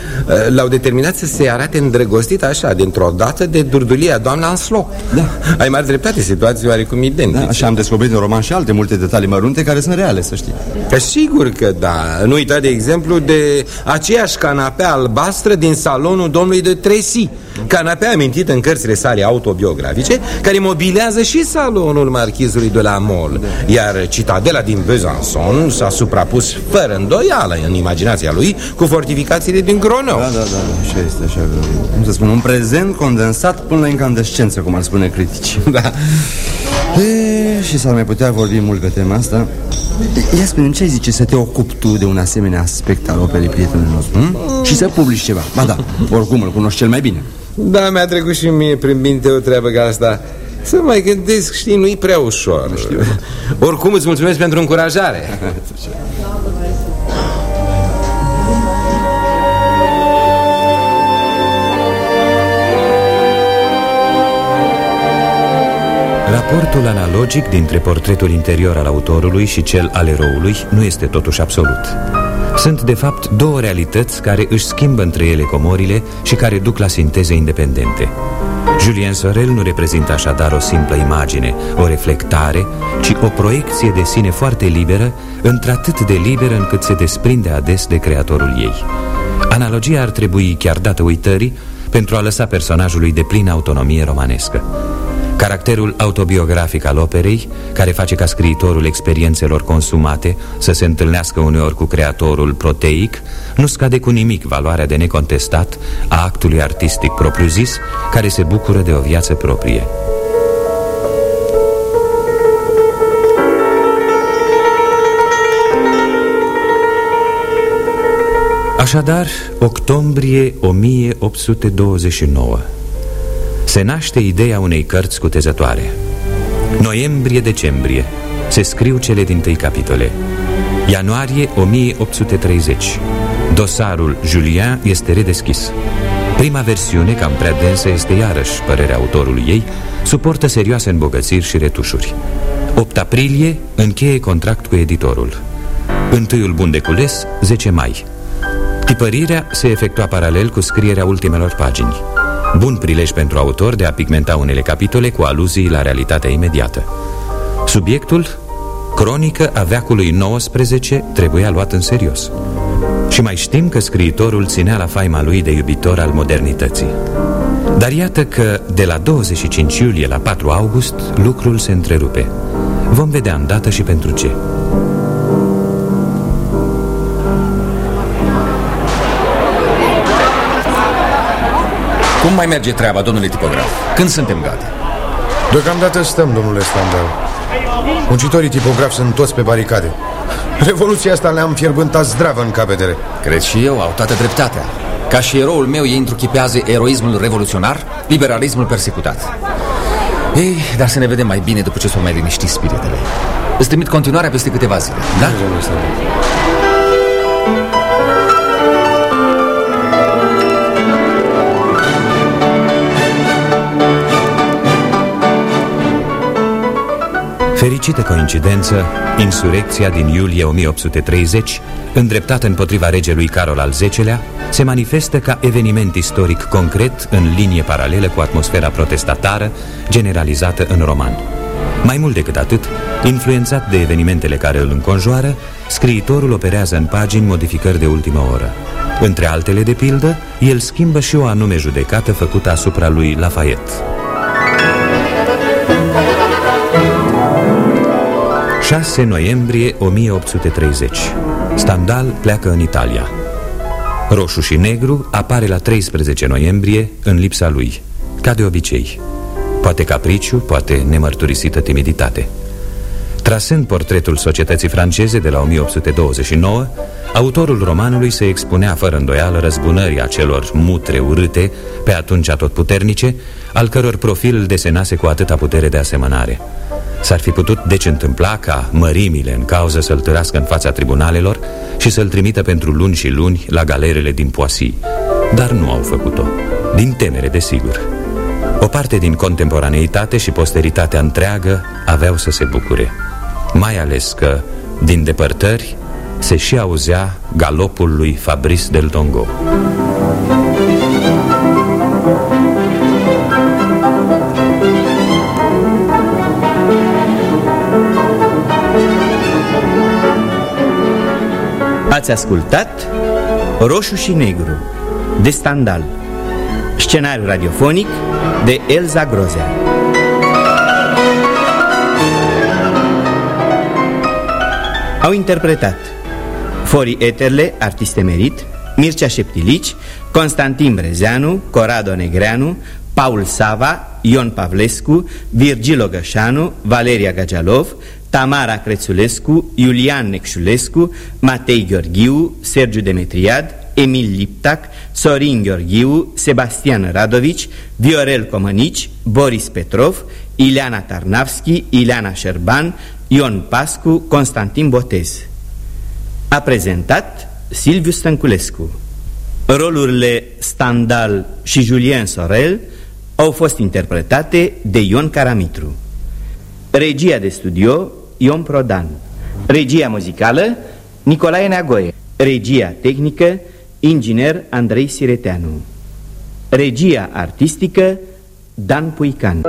L-au determinat să se arate îndrăgostit așa Dintr-o dată de durdulia doamna Anslo Da [laughs] ai mare dreptate, situații oarecum identice da, Așa am descoperit în roman și alte multe detalii mărunte care sunt reale, să știi. Că sigur că da. Nu uita de exemplu de aceeași canapea albastră din salonul domnului de Tresi Canapea amintită în cărțile sale autobiografice Care mobilează și salonul marchizului de la Mol. Iar citadela din Besançon s-a suprapus fără îndoială în imaginația lui Cu fortificațiile din Gronau Da, da, da, așa este, așa Cum să spun, un prezent condensat până la incandescență, cum ar spune critici Da. E, Și s-ar mai putea vorbi mult pe tema asta. Ia spune ce zice să te ocupi tu de un asemenea aspect al operei prietenului nostru hm? Și să publici ceva. Ba da, oricum îl cunoști cel mai bine Da, mi-a trecut și mie prin minte o treabă ca asta Să mai gândesc, știi, nu-i prea ușor știu. Oricum îți mulțumesc pentru încurajare [laughs] Raportul analogic dintre portretul interior al autorului și cel al eroului nu este totuși absolut. Sunt, de fapt, două realități care își schimbă între ele comorile și care duc la sinteze independente. Julien Sorel nu reprezintă așadar o simplă imagine, o reflectare, ci o proiecție de sine foarte liberă, într-atât de liberă încât se desprinde ades de creatorul ei. Analogia ar trebui chiar dată uitării pentru a lăsa personajului de plină autonomie romanescă. Caracterul autobiografic al operei, care face ca scriitorul experiențelor consumate să se întâlnească uneori cu creatorul proteic, nu scade cu nimic valoarea de necontestat a actului artistic propriu-zis, care se bucură de o viață proprie. Așadar, octombrie 1829 se naște ideea unei cărți cutezătoare. Noiembrie-decembrie se scriu cele din tăi capitole. Ianuarie 1830 Dosarul Julien este redeschis. Prima versiune, cam prea densă, este iarăși părerea autorului ei, suportă serioase îmbogățiri și retușuri. 8 aprilie încheie contract cu editorul. Întâiul bun de cules, 10 mai. Tipărirea se efectua paralel cu scrierea ultimelor pagini. Bun prilej pentru autor de a pigmenta unele capitole cu aluzii la realitatea imediată. Subiectul, cronică a veacului XIX, trebuia luat în serios. Și mai știm că scriitorul ținea la faima lui de iubitor al modernității. Dar iată că de la 25 iulie la 4 august lucrul se întrerupe. Vom vedea îndată și pentru ce. Cum mai merge treaba, domnule tipograf? Când suntem gata? Deocamdată stăm, domnule Standal Muncitorii tipografi sunt toți pe baricade. Revoluția asta le-am fierbântat zdravă în capetele. Cred și eu, au toată dreptatea. Ca și eroul meu, ei întruchipează eroismul revoluționar, liberalismul persecutat. Ei, dar să ne vedem mai bine după ce s-au mai liniștit spiritele. Îți trimit continuarea peste câteva zile, da? Fericită coincidență, insurecția din iulie 1830, îndreptată împotriva regelui Carol al X-lea, se manifestă ca eveniment istoric concret în linie paralelă cu atmosfera protestatară generalizată în roman. Mai mult decât atât, influențat de evenimentele care îl înconjoară, scriitorul operează în pagini modificări de ultimă oră. Între altele, de pildă, el schimbă și o anume judecată făcută asupra lui Lafayette. 6 noiembrie 1830 Stendhal pleacă în Italia. Roșu și negru apare la 13 noiembrie în lipsa lui Ca de obicei. Poate capriciu, poate nemărturisită timiditate. Trasând portretul societății franceze de la 1829 Autorul romanului se expunea fără îndoială răzbunării acelor mutre urâte Pe atunci atotputernice Al căror profil desenase cu atâta putere de asemănare S-ar fi putut deci întâmpla ca mărimile în cauză să-l târască în fața tribunalelor și să-l trimită pentru luni și luni la galerele din Poissy. Dar nu au făcut-o. Din temere, desigur. O parte din contemporaneitate și posteritatea întreagă aveau să se bucure. Mai ales că, din depărtări, se și auzea galopul lui Fabrice del Dongo. Ați ascultat Roșu și Negru de Standal. Scenariu radiofonic de Elza Grozea. Au interpretat Fori Eterle, artist emerit Mircea Șeptilici Constantin Brezeanu, Corado Negreanu Paul Sava, Ion Pavlescu Virgil Gășanu, Valeria Gagialov Tamara Crețulescu, Iulian Necșulescu, Matei Gheorghiu, Sergiu Demetriad, Emil Liptac, Sorin Gheorghiu, Sebastian Radovici, Viorel Comănici, Boris Petrov, Ileana Tarnavski, Ileana Șerban, Ion Pascu, Constantin Botez. A prezentat Silviu Stănculescu. Rolurile Standal și Julien Sorel au fost interpretate de Ion Caramitru. Regia de studio Ion Prodan. Regia muzicală Nicolae Neagoie Regia tehnică Inginer Andrei Sireteanu. Regia artistică Dan Puican